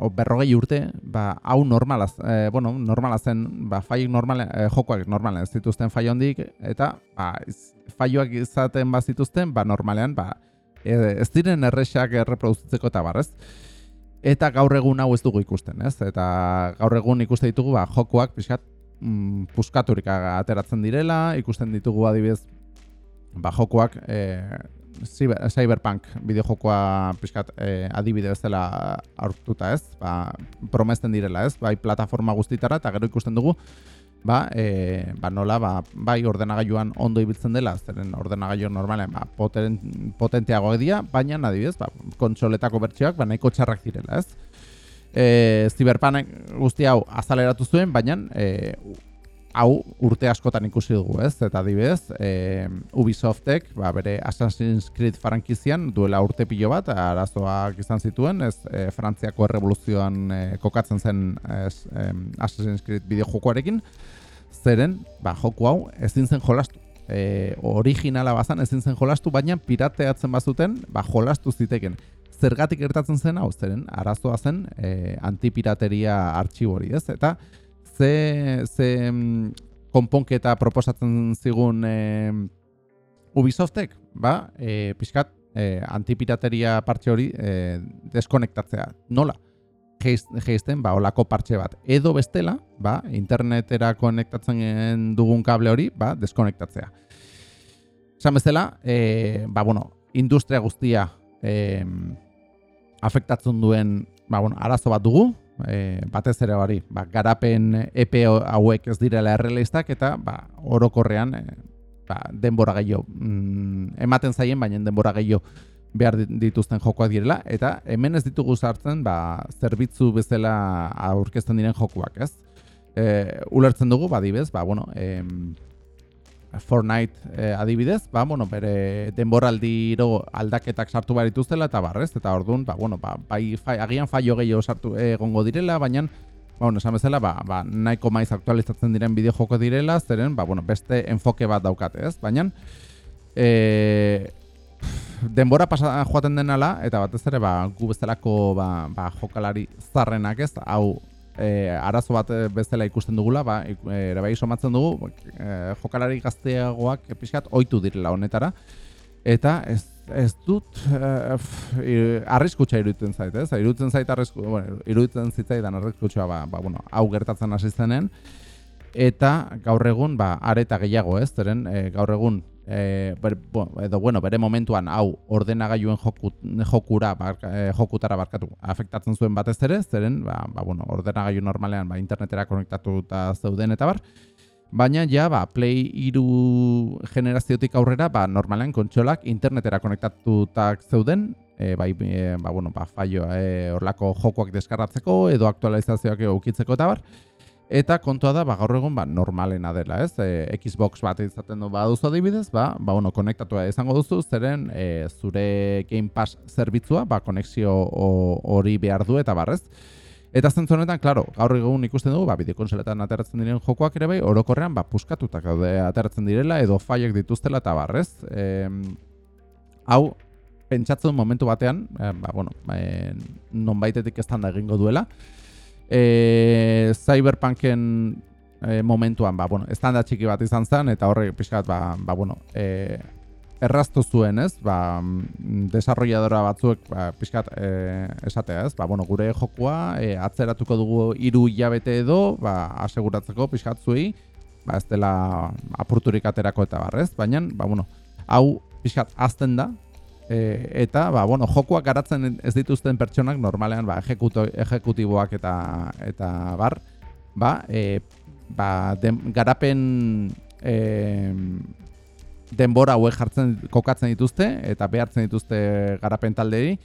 o berrogei urte, ba, hau normala, e, bueno, normala zen, ba, faiok normale, e, jokoak normalen ez dituzten fai hondik, eta ba, faioak izaten bazituzten, ba, normalean, ba, e, ez diren erresak erreproduzitzeko eta barrez. Eta gaur egun hau ez dugu ikusten, ez? Eta gaur egun ikuste ditugu, ba, jokoak, pixkat, mm, puskaturik ateratzen direla, ikusten ditugu adibidez, ba, jokoak, e, Cyberpunk bideojokoa pixkat e, adibide bezala aurtuta ez, ba, promesten direla ez, bai plataforma guztitara eta gero ikusten dugu, ba, e, ba nola, ba, bai ordenagailuan ondo ibiltzen dela, zeren ordenagailu normalen ba, poten, potenteago edia, baina adibidez, ba, kontsoletako bertsioak ba, nahiko txarrak direla ez. E, Cyberpunk guzti hau azaleratu zuen, baina e, hau urte askotan ikusi dugu, ez? Eta adibidez, e, Ubisoftek, ba, bere Assassin's Creed frankizian duela urte pilo bat arazoak izan zituen, ez e, Frantziako errevoluzioan e, kokatzen zen ez, e, Assassin's Creed bideojokoarekin, zeren, ba, joku hau ezin zen jolastu. E, originala bazan ezin zen jolastu, baina pirateatzen bazuten, ba, jolastu ziteken. Zergatik gertatzen zen hau, zeren arazoa zen e, antipirateria artxibori, ez? Eta, ze, ze mm, konponketa proposatzen zigun e, Ubisoftek, ba, e, pixkat, e, antipirateria partxe hori e, deskonektatzea. Nola? Geizten, ba, olako partxe bat. Edo bestela, ba, internetera konektatzen dugun kable hori, ba, deskonektatzea. Esan bezala, e, ba, bueno, industria guztia e, afektatzen duen ba, bueno, arazo bat dugu, e, batez ere bari, ba, garapen EP hauek ez direla errealistak eta ba, orokorrean e, ba, denbora gehiago mm, ematen zaien, baina denbora gehiago behar dituzten jokoak direla eta hemen ez ditugu sartzen ba, zerbitzu bezala aurkezten diren jokoak, ez? E, ulertzen dugu, badibez, ba, bueno, em, Fortnite eh, adibidez, ba, bueno, bere denboraldiro aldaketak sartu behar dituztela eta barrez, eta orduan, ba, bueno, ba, bai, fai, agian faio gehiago sartu egongo direla, baina, ba, bueno, esan bezala, ba, ba, nahiko maiz aktualizatzen diren bideojoko direla, zeren, ba, bueno, beste enfoke bat daukate, ez? Baina, e, denbora pasa joaten denala, eta batez ere, ba, gu bezalako ba, ba, jokalari zarrenak ez, hau e, arazo bat eh, bezala ikusten dugula, ba, e, ere bai somatzen dugu, e, jokalari gazteagoak pixkat oitu direla honetara, eta ez, ez dut e, arriskutsa iruditzen zait, ez? Iruditzen zait arrisku, bueno, iruditzen zitzaidan arriskutsa ba, ba, bueno, hau gertatzen hasi zenen, eta gaur egun, ba, areta gehiago, ez? Zeren, e, gaur egun, e, ber, edo bueno, bere momentuan hau ordenagailuen joku, jokura e, jokutara barkatu afektatzen zuen batez ere, zeren ba, ba, bueno, ordenagailu normalean ba, internetera konektatuta zeuden eta bar, baina ja ba, Play 3 generaziotik aurrera ba, normalean kontsolak internetera konektatutak zeuden, e, bai, e, ba, bueno, ba, faio e, orlako jokoak deskarratzeko edo aktualizazioak eukitzeko eta bar, Eta kontua da, ba, gaur egun, ba, normalena dela, ez? E, Xbox bat izaten du baduzu adibidez, ba, ba, bueno, konektatua izango duzu, zeren e, zure Game Pass zerbitzua, ba, konexio hori behar du eta barrez. Eta zentzu honetan, klaro, gaur egun ikusten dugu, ba, bideokonseletan ateratzen diren jokoak ere bai, orokorrean, ba, puskatutak daude ateratzen direla, edo faiek dituztela eta barrez. E, hau, pentsatzen momentu batean, e, ba, bueno, e, non baitetik ez da egingo duela, e, Cyberpunken e, momentuan, ba, bueno, estanda txiki bat izan zen, eta horre pixkat, ba, ba, bueno, e, erraztu zuen, ez, ba, desarrolladora batzuek, ba, pixkat, e, esatea, ez, ba, bueno, gure jokua, e, atzeratuko dugu hiru hilabete edo, ba, aseguratzeko pixkat zuei, ba, ez dela apurturik aterako eta barrez, baina, ba, bueno, hau pixkat azten da, E, eta ba, bueno, jokuak garatzen ez dituzten pertsonak normalean ba, ejekutiboak eta eta bar ba, e, ba, garapen e, denbora hauek jartzen kokatzen dituzte eta behartzen dituzte garapen taldei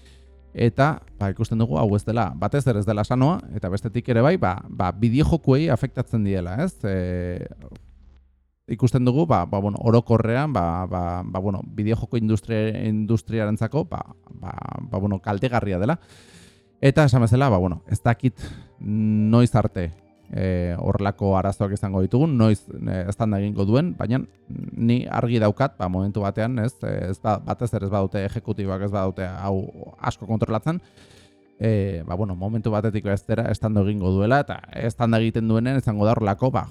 eta ba, ikusten dugu hau ez dela batez ere ez dela sanoa eta bestetik ere bai ba, ba, bideo jokuei afektatzen diela ez? E, ikusten dugu, ba, ba, bueno, orokorrean, ba, ba, ba, bueno, bideojoko industria, industriarentzako, ba, ba, ba, bueno, kaltegarria dela. Eta esan bezala, ba, bueno, ez dakit noiz arte e, horrelako arazoak izango ditugun, noiz e, ez egingo duen, baina ni argi daukat, ba, momentu batean, ez, ez ba, batez ere ez badute ejekutibak ez badute hau asko kontrolatzen, e, ba, bueno, momentu batetik bestera estando egingo duela eta estanda egiten duenen izango da horrelako ba,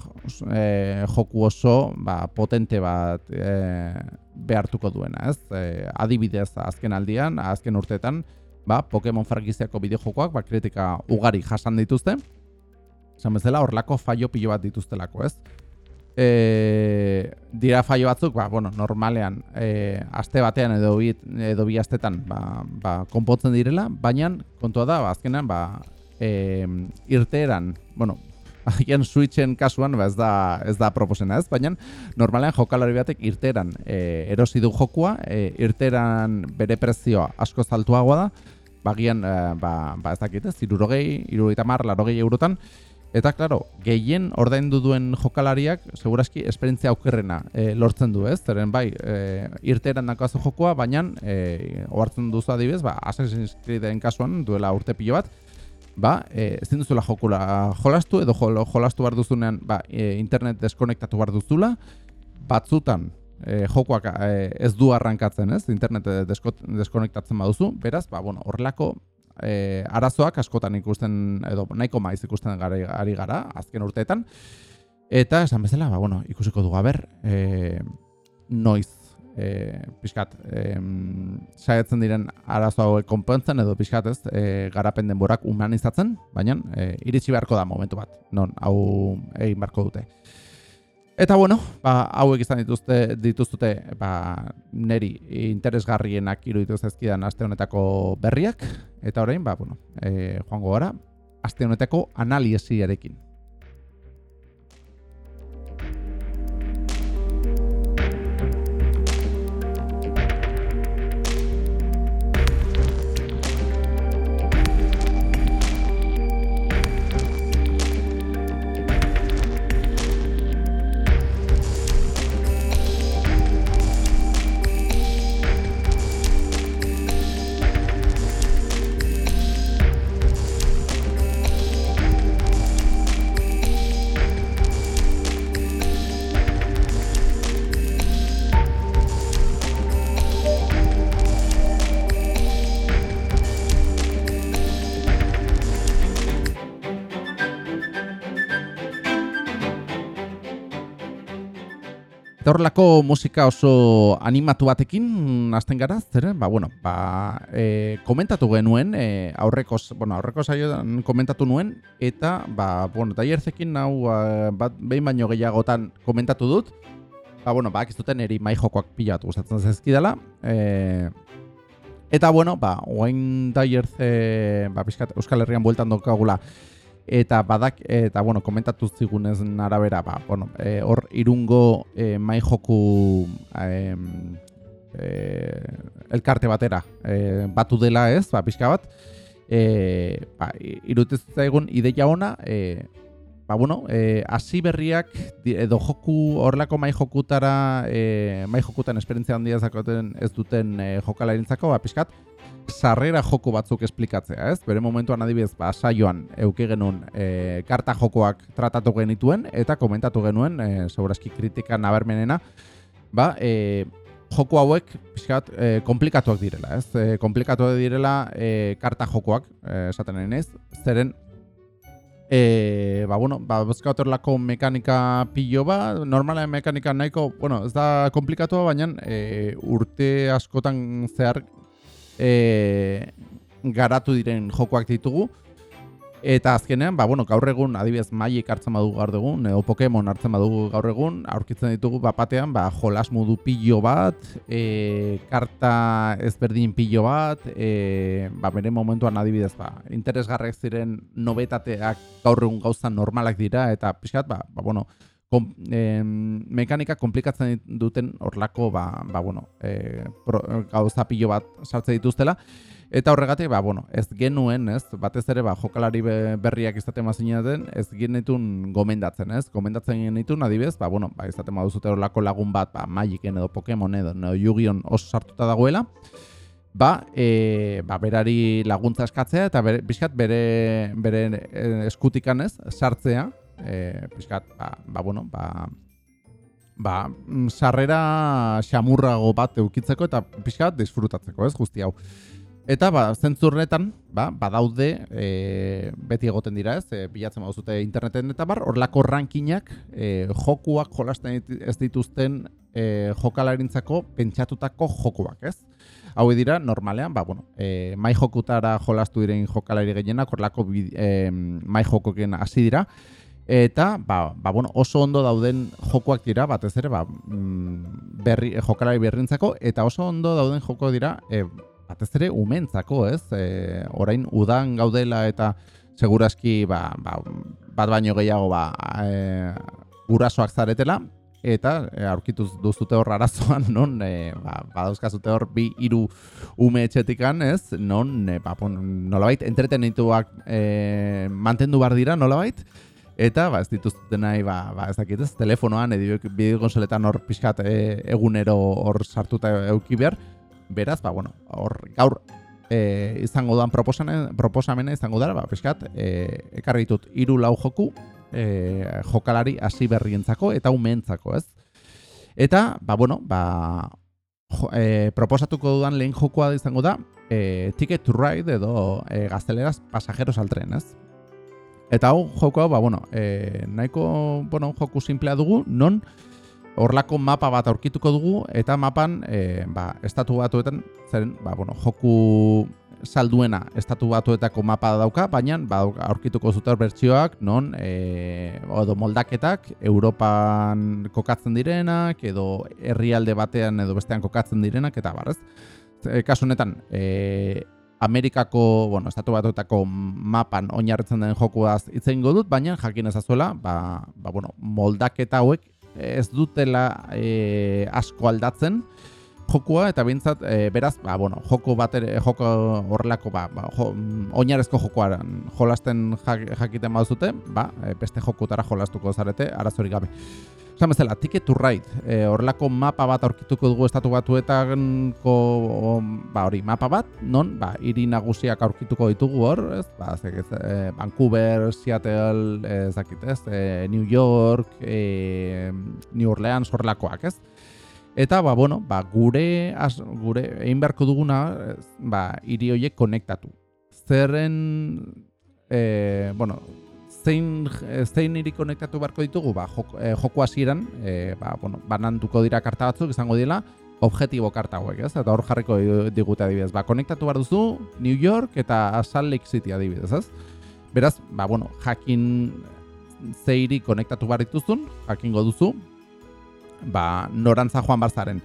e, joku oso ba, potente bat e, behartuko duena, ez? E, adibidez azken aldian, azken urteetan, ba, Pokemon frankiziako bideojokoak ba, kritika ugari jasan dituzte. Esan bezala horrelako fallo pilo bat dituztelako, ez? E, dira faio batzuk, ba, bueno, normalean e, aste batean edo bi, edo bi astetan ba, ba, konpotzen direla, baina kontua da, ba, azkenean, ba, e, irteeran, bueno, agian switchen kasuan ba, ez da ez da proposena ez, baina normalean jokalari batek irteran e, erosi du jokua, e, irteran bere prezioa asko zaltuagoa da, bagian e, ba, ba ez dakit ez, irurogei, irurogeita mar, larogei eurotan, Eta, klaro, gehien ordaindu duen jokalariak, seguraski, esperientzia aukerrena e, lortzen du, ez? Zeren, bai, e, irteeran dakazu jokoa, baina, e, ohartzen duzu adibez, ba, Assassin's Creeden kasuan, duela urte pilo bat, ba, e, ez duzula jokula jolastu, edo jolastu behar duzunean, ba, e, internet deskonektatu behar duzula, batzutan, e, jokoak e, ez du arrankatzen, ez? Internet deskonektatzen baduzu, beraz, ba, bueno, horrelako e, arazoak askotan ikusten edo nahiko maiz ikusten gari, ari gara azken urteetan. Eta esan bezala ba, bueno, ikusiko dugu ber e, noiz e, pixkat e, saiatzen diren arazo hauek konpontzen edo pixkat ez e, garapen denborak humanizatzen baina e, iritsi beharko da momentu bat non hau egin beharko dute Eta bueno, ba, hauek izan dituzte, dituzte ba, neri interesgarrienak iruditu zezkidan aste honetako berriak. Eta orain, ba, bueno, e, joango gara, aste honetako analiesiarekin. Eta horrelako musika oso animatu batekin hasten gara, zer, ba, bueno, ba, e, komentatu genuen, e, aurreko, bueno, aurreko saioan komentatu nuen, eta, ba, bueno, taierzekin hau bat behin baino gehiagotan komentatu dut, ba, bueno, ba, duten eri mai jokoak pilatu gustatzen zezkidala, e, eta, bueno, ba, oain taierze, ba, pixkat, Euskal Herrian bueltan dokagula, eta badak eta bueno komentatu zigunez arabera ba bueno e, hor irungo e, mai joku e, e, elkarte batera e, batu dela ez? Ba pixka bat. E, ba irutez zaigun ideia ona e, ba bueno e, hasi berriak edo joku horlako mai jokutara e, mai jokutan esperientzia handia zakoten ez duten e, jokalarintzako ba pixkat sarrera joko batzuk esplikatzea, ez? Bere momentuan adibidez, ba, saioan euke genuen e, karta jokoak tratatu genituen eta komentatu genuen, e, segurazki kritika nabermenena, ba, e, joko hauek pixkat e, komplikatuak direla, ez? E, komplikatuak direla e, karta jokoak, e, esaten ez? Zeren, e, ba, bueno, ba, mekanika pilo ba, normalen mekanika nahiko, bueno, ez da komplikatua, baina e, urte askotan zehar e, garatu diren jokoak ditugu. Eta azkenean, ba, bueno, gaur egun, adibidez, Magic hartzen badugu gaur egun, edo Pokemon hartzen badugu gaur egun, aurkitzen ditugu bapatean, ba, jolas modu pilo bat, e, karta ezberdin pilo bat, e, ba, bere momentuan adibidez, ba, interesgarrek ziren nobetateak gaur egun gauza normalak dira, eta pixkat, ba, ba bueno, kom, e, mekanika komplikatzen duten horlako ba, ba, bueno, e, pro, gauza pilo bat sartze dituztela. Eta horregatik, ba, bueno, ez genuen, ez, batez ere, ba, jokalari berriak izate mazina den, ez genetun gomendatzen, ez, gomendatzen genitun, adibez, ba, bueno, ba, izate maduzute horlako lagun bat, ba, Magiken edo Pokemon edo, Yu-Gi-Oh! oso sartuta dagoela, ba, e, ba, berari laguntza eskatzea, eta bere, bizkat bere, bere eh, eskutikan ez, sartzea, e, bizkat, ba, ba, bueno, ba, ba, sarrera xamurrago bat eukitzeko eta pixkat disfrutatzeko, ez, guzti hau. Eta ba, zentzurretan, ba, badaude e, beti egoten dira ez, e, bilatzen baduzute interneten eta bar, horlako rankinak e, jokuak jolasten ez dituzten e, jokalarintzako pentsatutako jokuak ez. Hau dira, normalean, ba, bueno, e, mai jokutara jolastu diren jokalari gehienak, horlako e, mai jokoken hasi dira, Eta, ba, ba, bueno, oso ondo dauden jokoak dira, batez ere, ba, mm, berri, jokalari berrintzako, eta oso ondo dauden joko dira, e, batez ere umentzako, ez? E, orain udan gaudela eta segurazki ba, ba, bat baino gehiago ba, e, gurasoak zaretela eta aurkituz duzute hor arazoan non e, ba, badauzkazute hor bi hiru ume etxetikan, ez? Non e, ba, bon, nolabait entretenituak e, mantendu bar dira nolabait eta ba ez dituzte nahi ba, ba ez dakit ez telefonoan edo bideo konsoletan hor pixkat e, egunero hor sartuta eduki behar Beraz, ba, bueno, hor, gaur e, izango dan proposamena izango dara, ba, fiskat, e, ekarri ditut iru lau joku e, jokalari hasi berrientzako eta umentzako, ez? Eta, ba, bueno, ba, jo, e, proposatuko dudan lehen jokoa izango da, e, Ticket to Ride edo e, gazteleraz pasajeros al tren, ez? Eta hau jokoa, ba, bueno, e, nahiko, bueno, joku simplea dugu, non, horlako mapa bat aurkituko dugu eta mapan e, ba, estatu batuetan zeren ba, bueno, joku salduena estatu batuetako mapa dauka, baina ba, aurkituko zuter bertsioak non e, edo moldaketak Europan kokatzen direnak edo herrialde batean edo bestean kokatzen direnak eta barrez. E, kasu honetan, e, Amerikako, bueno, estatu batuetako mapan oinarritzen den jokuaz itzein dut, baina jakin ezazuela, ba, ba, bueno, moldaketa hauek ez dutela e, asko aldatzen jokua eta bintzat e, beraz ba, bueno, joko bat joko horrelako ba, ba, jo, oinarezko jokoaren jolasten jak, jakiten baduzute ba, e, beste jokutara jolastuko zarete arazori gabe. Esan bezala, ticket to ride, e, horrelako mapa bat aurkituko dugu estatu batuetanko ba, hori mapa bat, non, ba, hiri nagusiak aurkituko ditugu hor, ez, ba, ez, e, Vancouver, Seattle, ez dakit, ez, e, New York, e, New Orleans horrelakoak, ez. Eta, ba, bueno, ba, gure, as, gure, egin beharko duguna, ba, hiri horiek konektatu. Zerren, e, bueno, zein zein iri konektatu beharko ditugu ba joko, eh, joko hasieran eh, ba, bueno, bananduko dira karta batzuk izango dira objektibo karta hauek, ez? Eta hor jarriko digute adibidez. Ba, konektatu behar duzu New York eta Salt Lake City adibidez, ez? Beraz, ba, bueno, jakin zeiri konektatu behar dituzun, jakingo duzu, ba, norantza joan barzaren.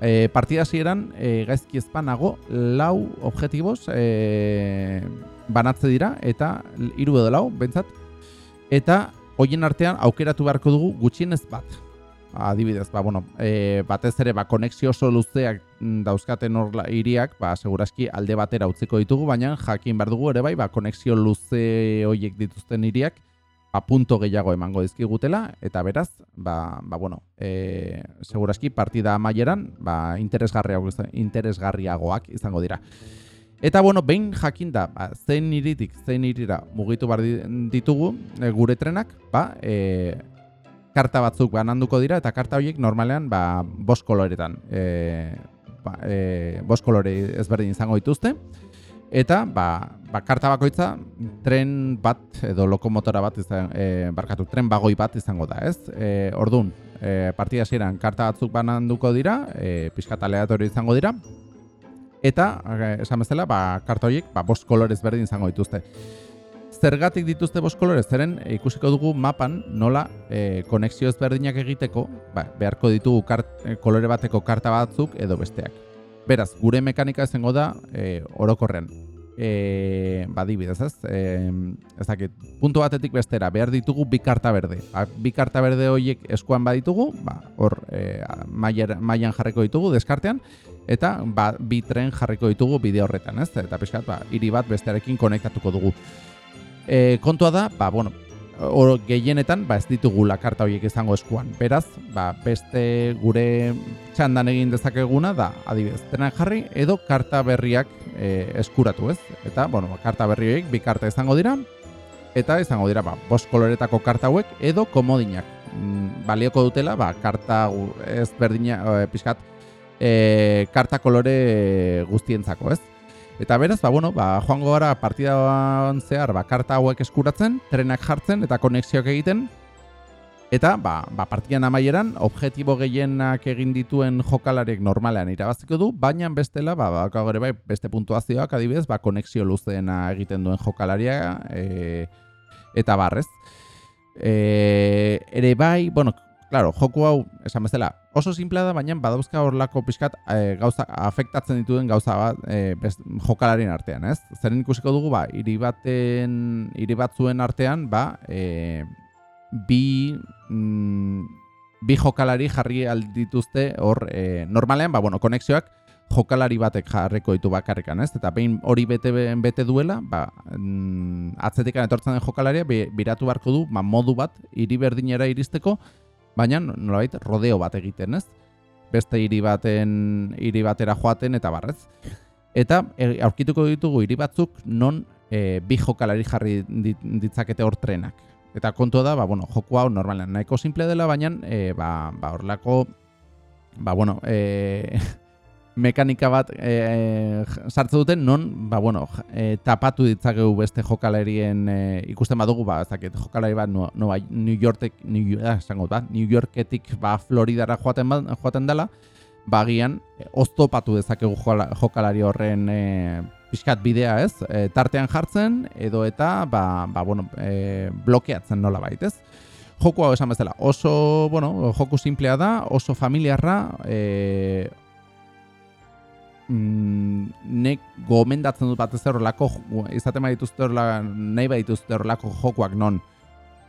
E, partida hasieran e, gaizki ezpanago lau objektiboz e, banatze dira eta hiru edo lau, bentsat, eta hoien artean aukeratu beharko dugu gutxienez bat. Adibidez, ba, bueno, e, batez ere, ba, konexio oso luzeak dauzkaten horla iriak, ba, seguraski alde batera utziko ditugu, baina jakin behar dugu ere bai, ba, konexio luze horiek dituzten iriak, ba, punto gehiago emango dizkigutela, eta beraz, ba, ba bueno, e, seguraski partida amaieran, ba, interesgarriagoak izango dira. Eta bueno, behin jakin da, ba, zein iritik, zein irira mugitu bar ditugu e, gure trenak, ba, e, karta batzuk bananduko dira, eta karta horiek normalean ba, bos koloretan, e, ba, e, bos kolore ezberdin izango dituzte. Eta, ba, ba, karta bakoitza, tren bat edo lokomotora bat izan, e, barkatu, tren bagoi bat izango da, ez? E, Orduan, e, partida ziren, karta batzuk bananduko dira, e, pixkat aleatorio izango dira, eta eh, esan bezala, ba, karta horiek ba, bost kolorez berdin izango dituzte. Zergatik dituzte bost kolorez, zeren ikusiko dugu mapan nola e, konexio ezberdinak egiteko, ba, beharko ditugu kart, kolore bateko karta batzuk edo besteak. Beraz, gure mekanika izango da e, orokorren. E, ba, dibidez ez, e, ez dakit, puntu batetik bestera, behar ditugu bi karta berde. Ba, bi karta berde horiek eskuan baditugu, ba, hor e, maian jarriko ditugu deskartean, Eta ba, bi tren jarriko ditugu bide horretan, ez? Eta pixkat, ba, hiri bat bestearekin konektatuko dugu. E, kontua da, ba, bueno, or, gehienetan ba, ez ditugula karta horiek izango eskuan. Beraz, ba, beste gure txandan egin dezakeguna da, adibidez, trenak jarri edo karta berriak e, eskuratu, ez? Eta, bueno, ba, karta berri horiek bi karta izango dira, eta izango dira, ba, bost koloretako karta hauek edo komodinak. Mm, balioko dutela, ba, karta ez berdina, e, pixkat, e, karta kolore guztientzako, ez? Eta beraz, ba, bueno, ba, joango gara partidan zehar, ba, karta hauek eskuratzen, trenak jartzen eta konexioak egiten. Eta, ba, ba partidan amaieran, objektibo gehienak egin dituen jokalariek normalean irabaziko du, baina bestela, ba, ba, bai, beste puntuazioak adibidez, ba, konexio luzeena egiten duen jokalaria e, eta barrez. E, ere bai, bueno, Claro, joku hau, esan bezala, oso simplea da, baina badauzka horlako pixkat e, gauza, afektatzen dituen gauza bat e, jokalarien artean, ez? Zeren ikusiko dugu, ba, hiri baten, hiri batzuen artean, ba, e, bi, mm, bi jokalari jarri aldituzte hor, e, normalean, ba, bueno, konexioak jokalari batek jarriko ditu bakarrikan, ez? Eta behin hori bete, bete duela, ba, mm, atzetikan etortzen den jokalaria, biratu beharko du, ba, modu bat, hiri berdinera iristeko, baina nolabait rodeo bat egiten, ez? Beste hiri baten hiri batera joaten eta barrez. Eta e, aurkituko ditugu hiri batzuk non e, bi jokalari jarri ditzakete hor trenak. Eta kontua da, ba, bueno, joku hau normalean nahiko simple dela, baina e, ba, ba, horlako ba, bueno, e, mekanika bat e, sartze duten non ba, bueno, e, tapatu ditzakegu beste jokalarien e, ikusten badugu ba ez dakit jokalari bat no, no, New Yorkek New York ah, New Yorketik ba Floridara joaten ba, joaten dela bagian ba, oztopatu dezakegu jokalari horren e, pixkat bidea ez? E, tartean jartzen edo eta ba, ba, bueno, e, blokeatzen nola bait ez? Joku hau esan bezala, oso, bueno, joku simplea da, oso familiarra, e, mm, nek gomendatzen dut batez horrelako izaten badituzte horrela nahi badituzte horrelako jokoak non.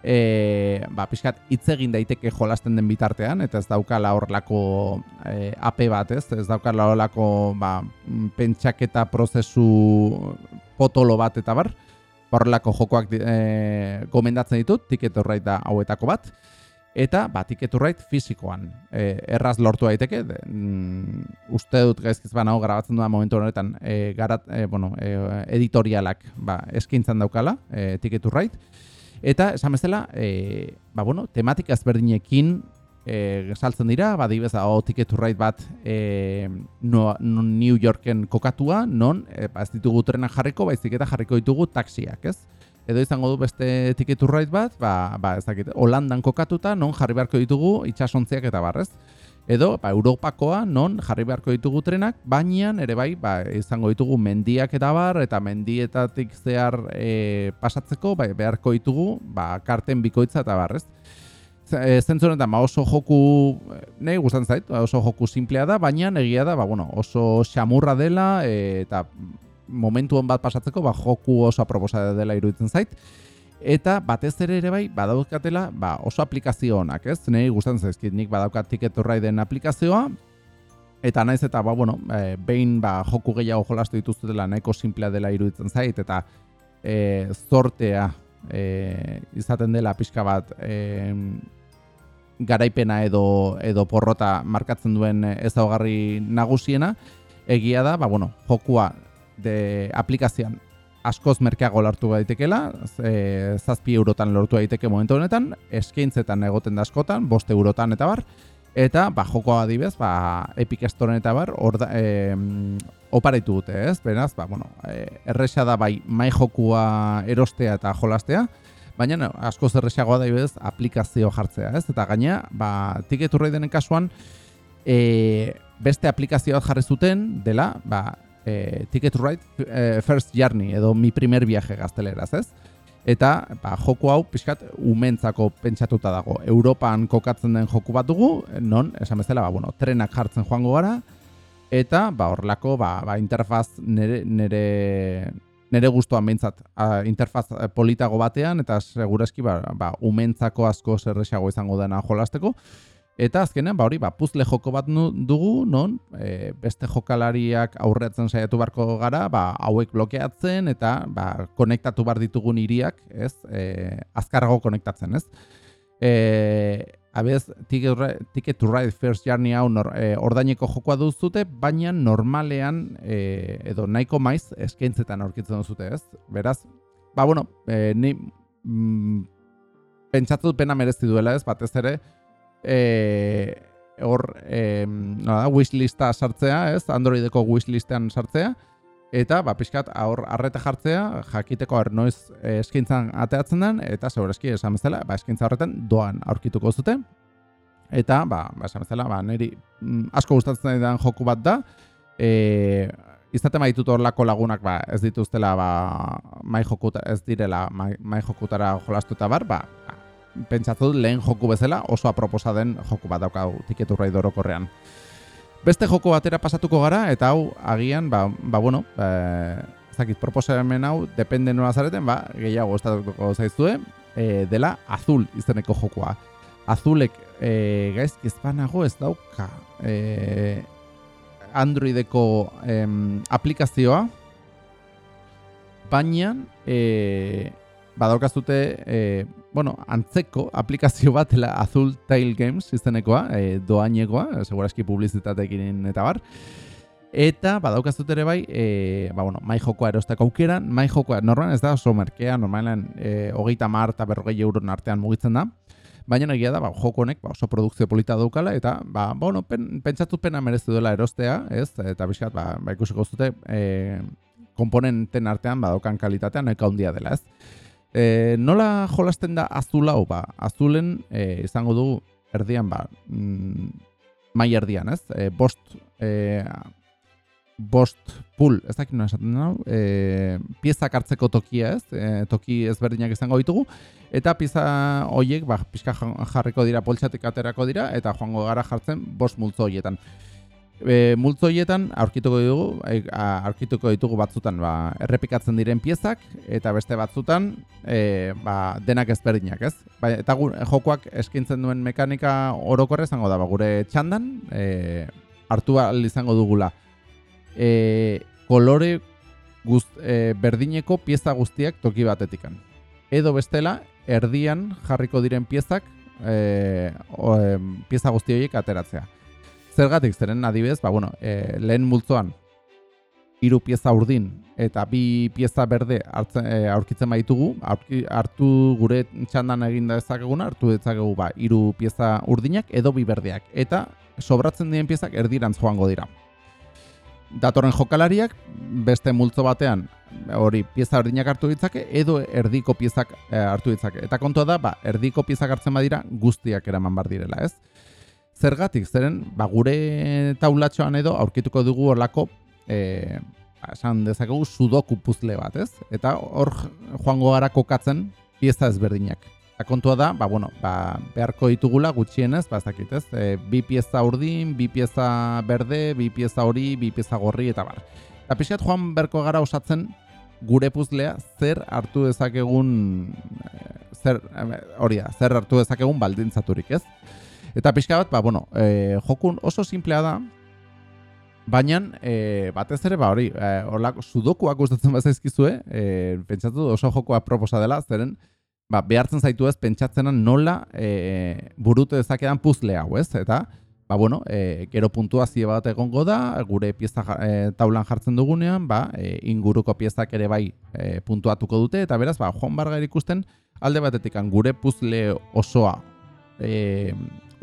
E, ba, pixkat hitz egin daiteke jolasten den bitartean eta ez daukala horrelako e, AP bat ez? Ez daukala horrelako ba, pentsaketa prozesu potolo bat eta bar. Horrelako jokoak e, gomendatzen ditut tiket horreit da hauetako bat eta batik eturrait fizikoan. E, erraz lortu daiteke, mm, uste dut gaizkiz bana grabatzen duan momentu honetan e, garat, e, bueno, e, editorialak ba, eskintzan daukala, e, tiketurrait. Eta, esan bezala, e, ba, bueno, tematik ezberdinekin e, saltzen dira, ba, dibez, hau tiketurrait bat e, no, New Yorken kokatua, non, e, ba, ez ditugu trenak jarriko, baizik eta jarriko ditugu taksiak, ez? Edo izango du beste tiketurrait bat, ba, ba ez dakit, Holandan kokatuta, non jarri beharko ditugu itxasontziak eta barrez. Edo, ba, Europakoa, non jarri beharko ditugu trenak, baina ere bai, ba, izango ditugu mendiak eta bar, eta mendietatik zehar e, pasatzeko, bai, beharko ditugu, ba, karten bikoitza eta barrez. E, Zentzuren da, ba, oso joku, nahi gustan zait, oso joku simplea da, baina egia da, ba, bueno, oso xamurra dela, e, eta momentu bat pasatzeko ba, joku oso aproposa dela iruditzen zait. Eta batez ere ere bai, badaukatela ba, oso aplikazio honak, ez? Nei gustatzen zaizkit nik badaukat Ticket den aplikazioa, eta naiz eta ba, bueno, e, behin ba, joku gehiago jolastu dituztela nahiko simplea dela iruditzen zait, eta e, zortea e, izaten dela pixka bat e, garaipena edo, edo porrota markatzen duen ezaugarri nagusiena, egia da, ba, bueno, jokua de aplikazioan askoz merkeago lortu daitekela, e, zazpi eurotan lortu daiteke momentu honetan, eskaintzetan egoten da askotan, boste eurotan eta bar, eta ba, joko adibez, ba, Epic Store eta bar, orda, e, oparaitu dute, ez? Beraz, ba, bueno, e, erresa da bai mai jokua erostea eta jolastea, baina no, askoz erresagoa da ibez aplikazio jartzea, ez? Eta gaina, ba, tiketurrei denen kasuan, e, beste aplikazioa jarri zuten dela, ba, e, Ticket Ride e, First Journey edo mi primer viaje gazteleraz, ez? Eta ba, joku hau pixkat umentzako pentsatuta dago. Europan kokatzen den joku bat dugu, non, esan bezala, ba, bueno, trenak jartzen joango gara, eta ba, horlako ba, ba, interfaz nere, nere, nere guztuan behintzat interfaz politago batean, eta segurazki ba, ba, umentzako asko zerrexago izango dena jolasteko, Eta azkenean, ba hori, ba, puzle joko bat dugu, non, e, beste jokalariak aurretzen saiatu barko gara, ba, hauek blokeatzen, eta ba, konektatu bar ditugun hiriak, ez, e, azkarrago konektatzen, ez. E, abez, Ticket to Ride First Journey hau nor, e, ordaineko jokoa duzute, baina normalean, e, edo nahiko maiz, eskaintzetan aurkitzen duzute, ez. Beraz, ba, bueno, e, ni mm, pentsatu pena merezi duela, ez, batez ere, e, hor e, nada, wishlista sartzea, ez? Androideko wishlistean sartzea eta ba pixkat hor arrete jartzea, jakiteko er noiz eskintzan ateatzen den eta segurazki esan bezala, ba eskintza horretan doan aurkituko zute. Eta ba, ba esan bezala, ba neri mm, asko gustatzen den joku bat da. E, izaten baitut horlako lagunak ba, ez dituztela ba, mai jokuta, ez direla mai, mai jokutara jolastuta bar, ba, pentsatu lehen joku bezala oso aproposa den joku bat daukau tiketu rai dorokorrean. Beste joko batera pasatuko gara eta hau agian, ba, ba bueno, e, ez dakit proposamen hau, depende nola zareten, ba, gehiago estatuko zaiztue, e, dela azul izeneko jokoa. Azulek e, gaizki ezpanago ez dauka e, Androideko em, aplikazioa, baina e, badaukazute e, bueno, antzeko aplikazio bat dela Azul Tail Games izenekoa, e, doainekoa, segurazki publizitatekin eta bar. Eta badaukazut ere bai, e, ba, bueno, mai jokoa erosteko aukeran, mai jokoa, normal ez da oso merkea, normalen e, hogeita mar eta berrogei euron artean mugitzen da, baina egia da, ba, joko honek ba, oso produkzio polita daukala, eta, ba, bueno, pen, pentsatu pena mereztu dela erostea, ez, eta bizkat, ba, ba ikusiko zute, e, komponenten artean, badaukan kalitatean, eka handia dela, ez. E, nola jolasten da azul hau, ba, azulen e, izango du erdian, ba, mm, mai erdian, ez? E, bost, e, bost pul, ez dakit nola esaten hau, e, piezak hartzeko tokia, ez? E, toki ezberdinak izango ditugu, eta pieza hoiek, ba, pixka jarriko dira, poltsatik aterako dira, eta joango gara jartzen bost multzo hoietan e, multzo hietan aurkituko ditugu, e, aurkituko ditugu batzutan ba, errepikatzen diren piezak eta beste batzutan e, ba, denak ezberdinak, ez? Ba, eta gu, jokoak eskintzen duen mekanika orokorre izango da, ba, gure txandan e, hartu izango dugula. E, kolore guzt, e, berdineko pieza guztiak toki batetikan. Edo bestela, erdian jarriko diren piezak e, o, e, pieza guzti horiek ateratzea. Zergatik, zeren adibidez, ba, bueno, e, lehen multzoan hiru pieza urdin eta bi pieza berde hartzen, e, aurkitzen baitugu, hartu gure txandan egin dezakeguna, hartu dezakegu ba, hiru pieza urdinak edo bi berdeak. Eta sobratzen diren piezak erdirantz joango dira. Datorren jokalariak, beste multzo batean, hori pieza erdinak hartu ditzake, edo erdiko piezak e, hartu ditzake. Eta kontua da, ba, erdiko piezak hartzen badira, guztiak eraman bar direla, ez? Zergatik, zeren, ba, gure taulatxoan edo aurkituko dugu horlako, e, esan dezakegu, sudoku puzle bat, ez? Eta hor joango gara kokatzen pieza ezberdinak. Eta kontua da, ba, bueno, ba, beharko ditugula gutxienez, ba, ez ez? E, bi pieza urdin, bi pieza berde, bi pieza hori, bi pieza gorri, eta bar. Eta pixat joan beharko gara osatzen gure puzlea zer hartu dezakegun, e, zer, hori da, zer hartu dezakegun baldintzaturik, ez? Eta pixka bat, ba, bueno, e, jokun oso simplea da, baina e, batez ere, ba, hori, e, orlako, sudokuak gustatzen bat zaizkizue, e, pentsatu oso jokoa proposa dela, zeren, ba, behartzen zaitu ez, pentsatzena nola e, burutu dezakedan puzle hau, ez? Eta, ba, bueno, e, gero puntuazio bat egongo da, gure pieza e, taulan jartzen dugunean, ba, e, inguruko piezak ere bai e, puntuatuko dute, eta beraz, ba, joan barga ikusten, alde batetik gure puzle osoa e,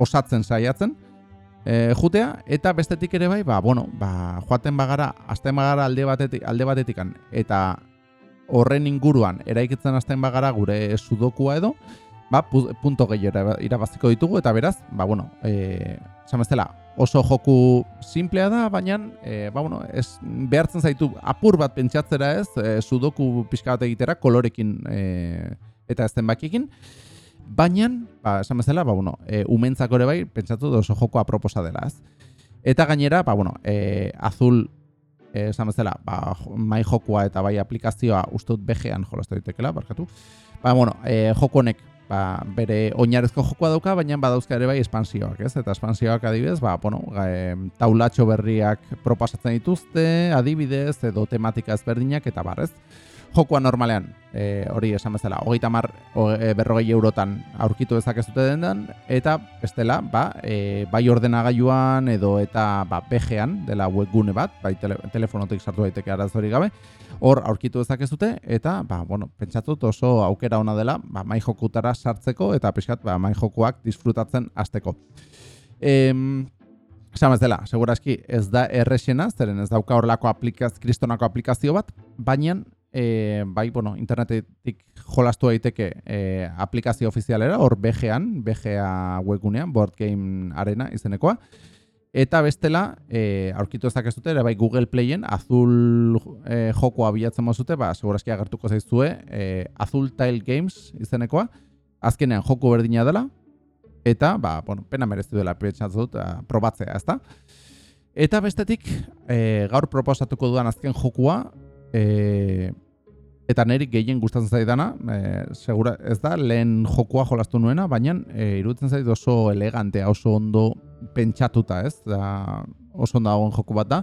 osatzen saiatzen e, jutea eta bestetik ere bai ba, bueno, ba, joaten bagara azten bagara alde batetik alde batetikan eta horren inguruan eraikitzen azten bagara gure sudokua edo ba, punto gehiago irabaziko ditugu eta beraz ba, bueno, e, oso joku simplea da, baina e, ba, bueno, ez, behartzen zaitu apur bat pentsatzera ez, e, sudoku pixka bat egitera kolorekin e, eta ezten bakiekin. Baina, ba, esan bezala, ba, bueno, e, umentzako ere bai, pentsatu oso joko aproposa dela, ez? Eta gainera, ba, bueno, e, azul, e, esan bezala, ba, mai jokoa eta bai aplikazioa ustut begean jolaztu ditekela, barkatu. Ba, bueno, e, joko honek ba, bere oinarezko jokoa dauka, baina badauzka ere bai espansioak, ez? Eta espansioak adibidez, ba, bueno, e, taulatxo berriak proposatzen dituzte, adibidez, edo tematika ezberdinak, eta barrez jokoa normalean, e, hori esan bezala, hogeita mar e, berrogei eurotan aurkitu dezakezute dendan, eta bestela, ba, e, bai ordenagailuan edo eta ba, BG-an, dela webgune bat, bai tele, telefonotik sartu daiteke arazori gabe, hor aurkitu dezakezute, eta, ba, bueno, pentsatut oso aukera ona dela, ba, mai jokutara sartzeko, eta pixkat, ba, mai jokuak disfrutatzen hasteko. Em, Esan dela, seguraski ez da errexena, zeren ez dauka horlako aplikaz, kristonako aplikazio bat, baina e, bai, bueno, internetetik jolastu daiteke e, aplikazio ofizialera, hor BG-an, BGA webgunean, Board Game Arena izenekoa, eta bestela, e, aurkitu ezak ez dute, ere bai Google Playen, azul e, jokoa bilatzen mozute, ba, segurazki agertuko zaizue, e, Azul Tile Games izenekoa, azkenean joko berdina dela, eta, ba, bueno, pena mereztu dela, dut, probatzea, ezta? Eta bestetik, e, gaur proposatuko duan azken jokua, e, eta neri gehien gustatzen zaidana, e, segura ez da lehen jokoa jolastu nuena, baina e, iruditzen zait oso elegantea, oso ondo pentsatuta, ez? Da, oso ondo dagoen joku bat da,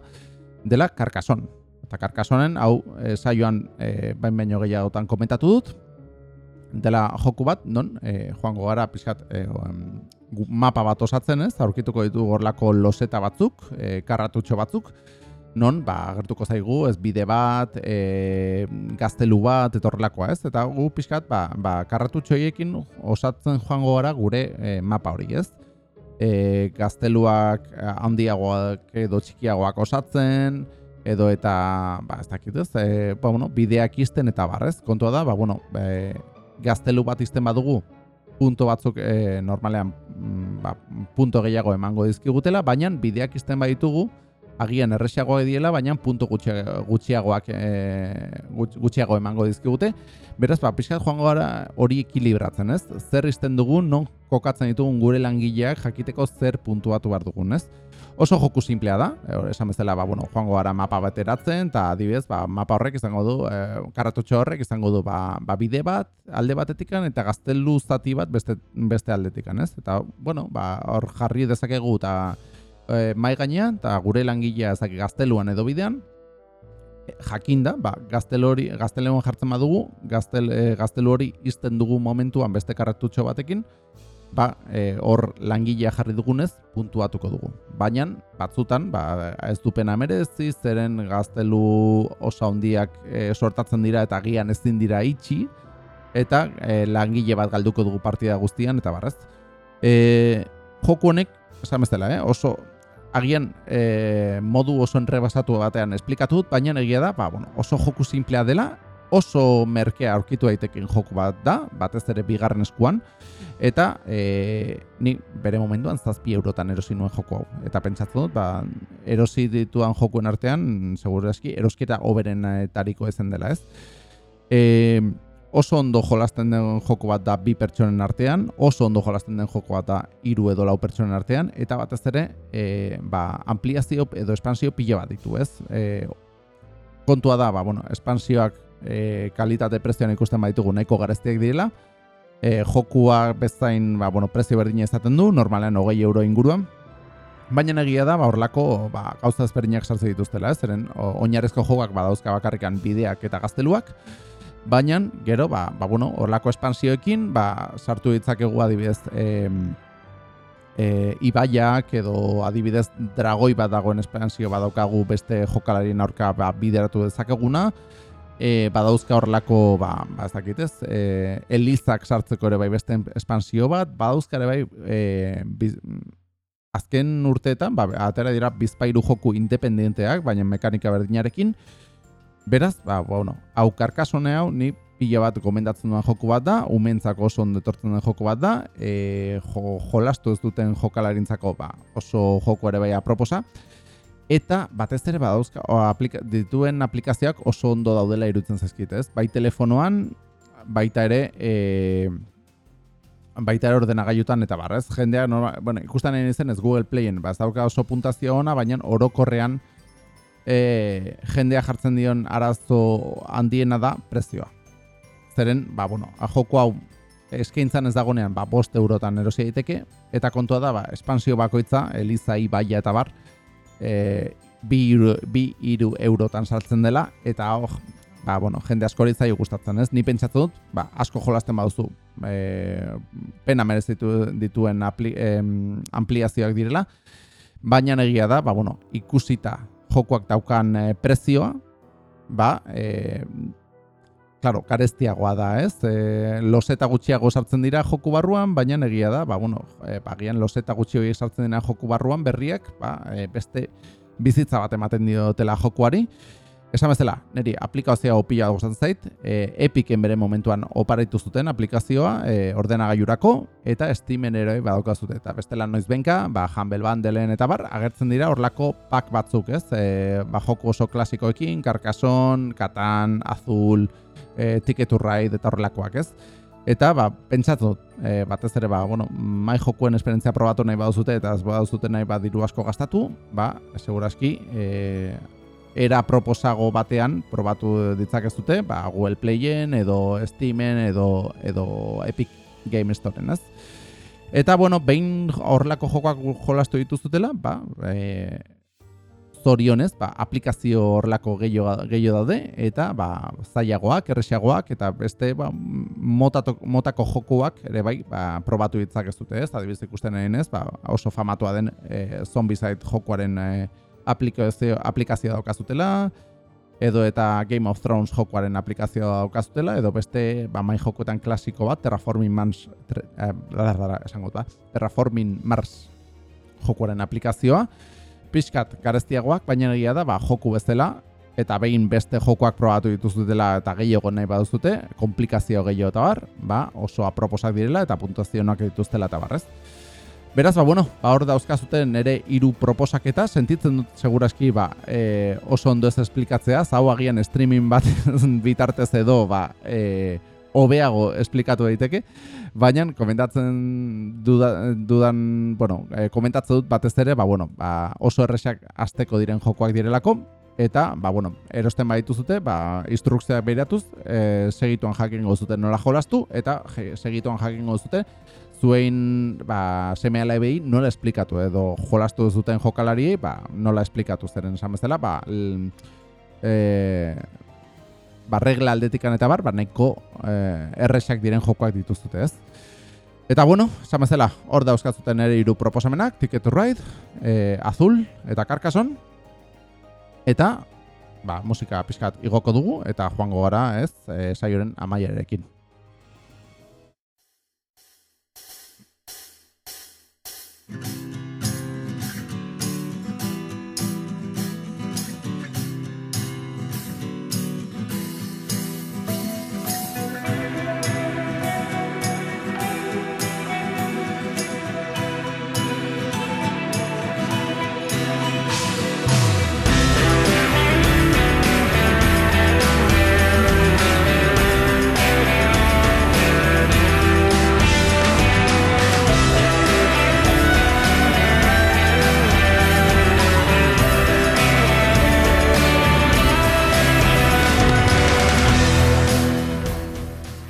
dela karkason. Eta karkasonen, hau, e, saioan e, bain baino gehiagotan komentatu dut, dela joku bat, non, e, joango gara pixkat e, mapa bat osatzen ez, aurkituko ditu gorlako loseta batzuk, e, karratutxo batzuk, non ba agertuko zaigu ez bide bat, e, gaztelu bat etorrelakoa, ez? Eta gu pixkat ba ba karratutxoiekin osatzen joango gara gure e, mapa hori, ez? E, gazteluak handiagoak edo txikiagoak osatzen edo eta ba ez dakit, ez? E, ba, bueno, bideak izten eta barrez. Kontua da, ba bueno, e, gaztelu bat izten badugu punto batzuk e, normalean mm, ba, punto gehiago emango dizkigutela, baina bideak izten baditugu agian erresiagoa ediela, baina puntu gutxiagoak e, gutxiago emango dizkigute. Beraz, ba, pixkat joango gara hori ekilibratzen, ez? Zer izten dugun, non kokatzen ditugun gure langileak jakiteko zer puntuatu behar dugun, ez? Oso joku simplea da, e, esan bezala, ba, bueno, joango gara mapa bat eratzen, eta adibidez, ba, mapa horrek izango du, e, karratotxo horrek izango du, ba, ba, bide bat alde batetikan, eta gaztelu zati bat beste, beste aldetikan, ez? Eta, bueno, ba, hor jarri dezakegu, eta e, mai gainean eta gure langilea ezak gazteluan edo bidean e, jakinda, ba, gaztel hori gaztelean jartzen badugu, gaztel, e, gaztelu hori izten dugu momentuan beste karratutxo batekin, ba, e, hor langilea jarri dugunez puntuatuko dugu. Baina batzutan, ba, ez dupena merezi, zeren gaztelu osa hondiak e, sortatzen dira eta agian ezin dira itxi, eta e, langile bat galduko dugu partida guztian, eta barrez. E, joku honek, esan bezala, eh? oso agian e, modu oso enrebasatu batean esplikatu dut, baina egia da, ba, bueno, oso joku simplea dela, oso merkea aurkitu daitekin joku bat da, batez ere bigarren eskuan, eta e, ni bere momentuan zazpi eurotan erosi nuen joku hau. Eta pentsatzen dut, ba, erosi dituan jokuen artean, seguru eski, erosketa oberenetariko ezen dela, ez? E, oso ondo jolasten den joko bat da bi pertsonen artean, oso ondo jolasten den joko bat da hiru edo lau pertsonen artean, eta batez ere, e, ba, ampliazio edo espansio pila bat ditu, ez? E, kontua da, ba, bueno, espansioak e, kalitate prezioan ikusten baitugu nahiko gareztiak direla, e, jokua bezain, ba, bueno, prezio berdina izaten du, normalean hogei euro inguruan, Baina egia da, ba, horlako ba, gauza ezberdinak sartze dituztela, ez? Zeren, oinarezko jogak badauzka bakarrikan bideak eta gazteluak, Baina, gero, ba, ba bueno, horlako espansioekin, ba, sartu ditzakegu adibidez e, e, ibaiak edo adibidez dragoi bat dagoen espansio badaukagu beste jokalarien aurka ba, bideratu dezakeguna, e, badauzka horlako, ba, ba ez dakitez, e, elizak sartzeko ere bai beste espansio bat, badauzka ere bai e, biz, azken urteetan, ba, atera dira bizpairu joku independenteak, baina mekanika berdinarekin, Beraz, ba, bueno, hau karkasone hau, ni pila bat gomendatzen duen joku bat da, umentzako oso ondetortzen den joku bat da, e, jo, jolastu ez duten jokalarintzako ba, oso joku ere bai aproposa, eta batez ere badauzka, aplika, dituen aplikazioak oso ondo daudela irutzen zaizkit, ez? Bai telefonoan, baita ere, e, baita ere ordenagailutan eta barrez, jendeak, bueno, ikusten egin izen ez Google Playen, ba, ez dauka oso puntazio ona, baina orokorrean, e, jendea jartzen dion arazo handiena da prezioa. Zeren, ba, bueno, joko hau eskaintzan ez dagonean, ba, bost eurotan erosi daiteke, eta kontua da, ba, espansio bakoitza, Eliza, Ibaia eta bar, e, bi, iru, bi iru eurotan sartzen dela, eta hor, ba, bueno, jende askori zai gustatzen, ez? Ni pentsatu dut, ba, asko jolasten baduzu, e, pena merezitu dituen apli, ampliazioak direla, baina egia da, ba, bueno, ikusita jokoak daukan e, prezioa, ba, e, claro, karestiagoa da, ez? E, loseta gutxiago sartzen dira joku barruan, baina egia da, ba, bueno, e, bagian loseta gutxi horiek sartzen dira joku barruan berriak, ba, e, beste bizitza bat ematen diotela jokuari. Esan bezala, niri aplikazioa opila gustatzen zait, e, Epicen bere momentuan oparaitu zuten aplikazioa e, ordenagailurako eta Steamen ere badaukazute eta bestela noiz benka, ba Humble Bundleen eta bar agertzen dira horlako pack batzuk, ez? E, ba joko oso klasikoekin, Carcassonne, Catan, Azul, e, Ticket to Ride eta horrelakoak, ez? Eta ba, pentsatu e, batez ere ba, bueno, mai jokuen esperientzia probatu nahi baduzute eta ez baduzute nahi badiru asko gastatu, ba, segurazki, eh era proposago batean probatu ditzakezute, ba, Google Playen edo Steamen edo, edo Epic Game Storeen, ez? Eta, bueno, behin horrelako jokoak jolastu dituzutela, ba, e, zorionez, ba, aplikazio horrelako gehiago daude, eta ba, zailagoak, erresiagoak, eta beste ba, motato, motako jokuak ere bai, ba, probatu ditzakezute, ez? Adibiz ikusten egin ez, ba, oso famatua den e, Zombicide jokuaren e, aplikazio, aplikazioa daukazutela, edo eta Game of Thrones jokoaren aplikazioa daukazutela, edo beste ba, mai jokoetan klasiko bat, Terraforming Mars, tre, eh, esango ba, Terraforming Mars jokoaren aplikazioa, pixkat gareztiagoak, baina egia da, ba, joku bezala, eta behin beste jokoak probatu dituzutela eta gehiago nahi baduzute, komplikazio gehiago eta bar, ba, oso aproposak direla eta puntuazioak dituztela eta barrez. Beraz, ba, bueno, ba, hor dauzkazuten ere hiru proposaketa, sentitzen dut seguraski ba, e, oso ondo ez esplikatzea, zau agian streaming bat bitartez edo ba, e, obeago esplikatu daiteke, baina komentatzen dudan, bueno, e, komentatzen dut batez ere, ba, bueno, ba, oso erresak azteko diren jokoak direlako, eta, ba, bueno, erosten baditu zute, ba, instrukzioak behiratuz, e, segituan jakin gozuten nola jolastu, eta je, segituan jakin gozuten, zuen ba, seme ebei nola esplikatu edo jolastu zuten jokalari ba, nola esplikatu zeren esan bezala ba, l, e, ba, regla aldetikan eta bar, ba, nahiko e, erresak diren jokoak dituzute ez. Eta bueno, esan bezala, hor dauzkatzuten ere hiru proposamenak, Ticket to Ride, e, Azul eta Carcassonne, eta ba, musika pixkat igoko dugu, eta joango gara ez, e, saioren amaiarekin.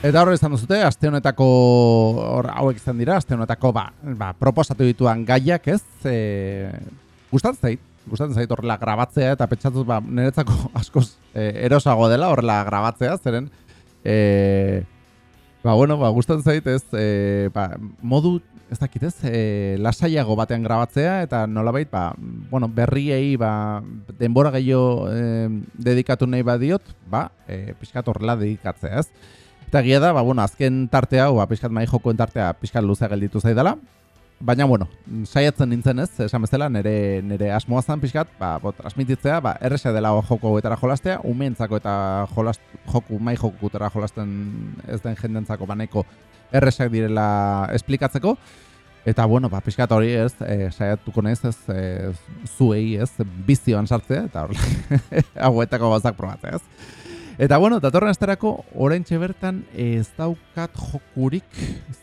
Eta horre izan duzute, aste honetako hor, hauek izan dira, aste honetako ba, ba, proposatu dituan gaiak, ez? E, gustatzen zait, gustatzen zait horrela grabatzea eta pentsatuz ba, niretzako askoz e, erosago dela horrela grabatzea, zeren e, ba, bueno, ba, gustatzen zait, ez? E, ba, modu, ez dakit ez, e, lasaiago batean grabatzea eta nolabait, ba, bueno, berriei ba, denbora gehiago e, dedikatu nahi badiot, ba, e, pixkat horrela dedikatzea, ez? Eta gira da, ba, bueno, azken tartea, oa, pixkat mai jokoen tartea, pixkat luzea gelditu zaidala. Baina, bueno, saiatzen nintzen ez, esan bezala, nire, nire asmoa zan pixkat, ba, bo, transmititzea, ba, erresa dela joko etara jolastea, umeentzako eta jolast, joku, mai joku etara jolasten ez den jendentzako baneko erresak direla esplikatzeko. Eta, bueno, ba, pixkat hori ez, e, saiatuko nahiz ez, e, zuei ez, bizioan sartzea, eta hori, hauetako gauzak probatzea ez. Eta bueno, datorren astarako orain bertan ez daukat jokurik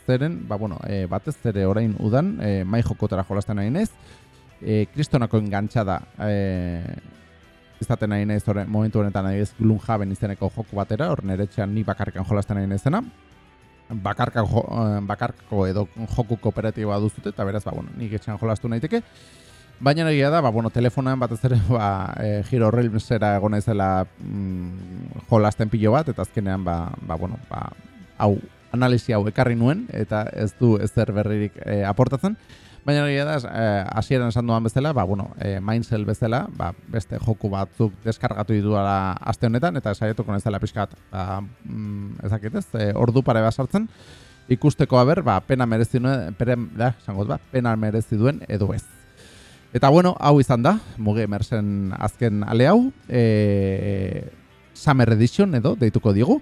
zeren, ba bueno, e, batez ere orain udan, e, mai jokotara jolasten nahi nez, e, kristonako engantxada e, izaten nahi nez, momentu honetan nahi ez Gloomhaven izeneko joku batera, hor nire ni bakarrikan jolasten nahi nezena. bakarka jo, eh, bakarko edo joku kooperatiboa duzute, eta beraz, ba, bueno, nik etxean jolastu naiteke. Baina egia da, ba, bueno, telefonan batez ere, ba, e, Giro Realmsera egon naizela mm, jolasten pilo bat, eta azkenean, ba, ba, bueno, ba, hau, analisi hau ekarri nuen, eta ez du ezer berririk e, aportatzen. Baina egia da, eh, hasieran esan duan bezala, ba, bueno, e, Mindsel bezala, ba, beste joku batzuk deskargatu dituala aste honetan, eta esaietuko nezela pixkat, ba, mm, ezakitez, e, ordu pare bat sartzen, ikusteko haber, ba, pena merezi duen, pere, da, esango ba, pena merezi duen edo ez. Eta bueno, hau izan da, muge mersen azken ale hau, e, Summer Edition edo, deituko digu.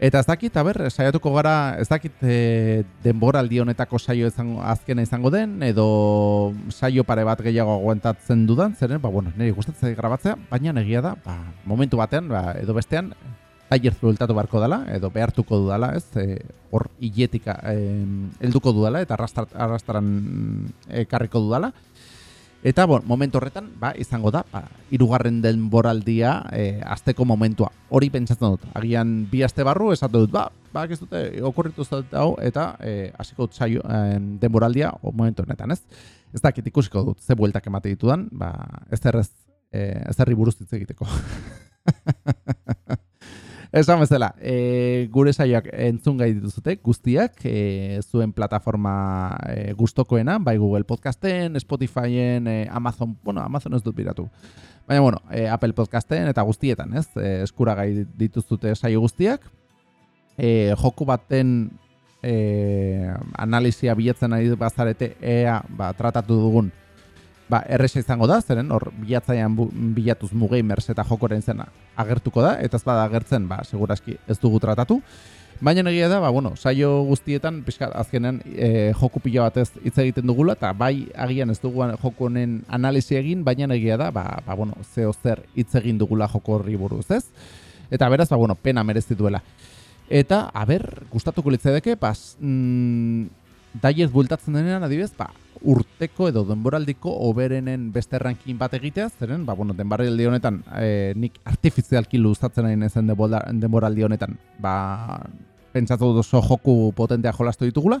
Eta ez dakit, aber, saiatuko gara, ez dakit e, denboraldi honetako saio izango, azkena izango den, edo saio pare bat gehiago aguantatzen dudan, zeren, ba, bueno, niri gustatzen grabatzea, baina negia da, ba, momentu batean, ba, edo bestean, taier zueltatu barko dela, edo behartuko dudala, ez, e, hor hiletika e, helduko dudala, eta arrastaran ekarriko dudala. Eta, bon, momentu horretan, ba, izango da, ba, irugarren den boraldia e, eh, azteko momentua. Hori pentsatzen dut. Agian bi aste barru, esatu dut, ba, ba, ez dute, okurritu hau, eta e, hasiko dut saio, e, den boraldia, o momentu horretan, ez? Ez dakit ikusiko dut, ze bueltak emate ditudan, ba, ez errez, e, ez erri buruz egiteko. Esan bezala, e, gure saioak entzun gai dituzute, guztiak, e, zuen plataforma e, gustokoena, bai Google Podcasten, Spotifyen, e, Amazon, bueno, Amazon ez dut biratu. Baina, bueno, e, Apple Podcasten eta guztietan, ez? E, eskura gai dituzute saio guztiak. E, joku baten e, analizia bilatzen ari bazarete, ea, ba, tratatu dugun, ba, erresa izango da, zeren hor bilatzaian bilatuz mugamers eta jokoren zena agertuko da, eta ez bada agertzen, ba, seguraski ez dugu tratatu. Baina egia da, ba, bueno, saio guztietan, pixka, azkenean e, joku pila batez hitz egiten dugula, eta bai agian ez dugu joko honen analizi egin, baina egia da, ba, ba, bueno, zeo zer hitz egin dugula joko horri buruz, ez? Eta beraz, ba, bueno, pena merezi duela. Eta, a ber, gustatuko litzedeke, pas, mm, daiez bultatzen denean, adibidez, ba, urteko edo denboraldiko oberenen beste ranking bat egitea, zeren, ba, bueno, denboraldi honetan, e, nik artifizialki luzatzen nahi nezen denboraldi honetan, ba, pentsatu oso joku potentea jolastu ditugula,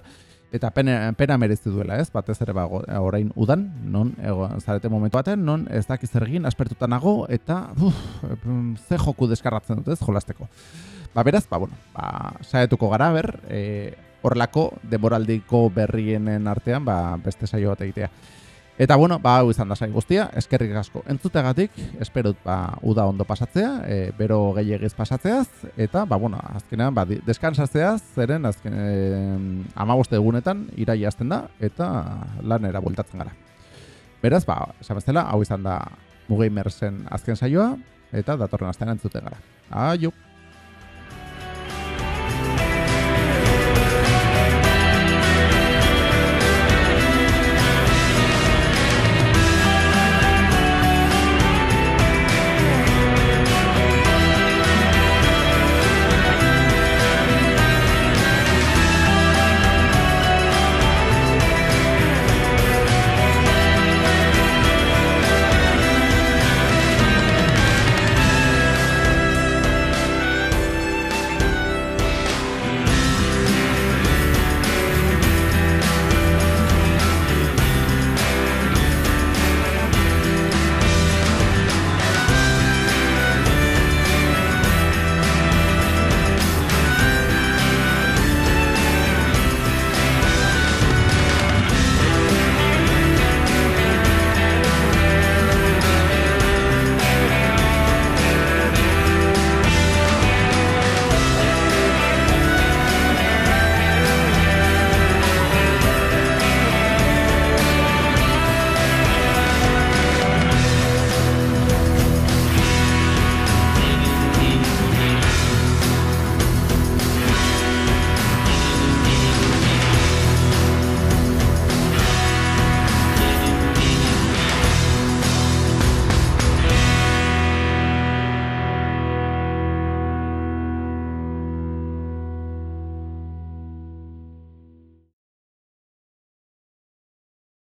eta pena, pena merezi duela, ez? Batez ere ba, orain udan, non, ego, zarete momentu baten, non, ez dakiz ergin, aspertutan nago, eta, uf, ze joku deskarratzen dut, ez, jolasteko. Ba, beraz, ba, bueno, ba, saietuko gara, ber, e, horrelako demoraldiko berrienen artean ba, beste saio bat egitea. Eta bueno, ba, hau izan da saio guztia, eskerrik asko entzutegatik, esperut ba, uda ondo pasatzea, e, bero gehiagiz pasatzeaz, eta, ba, bueno, azkenean, ba, deskansazeaz, zeren, azken, e, amaboste egunetan, irai azten da, eta lanera bultatzen gara. Beraz, ba, esan hau izan da Mugeimersen azken saioa, eta datorren azten entzute gara. Aio!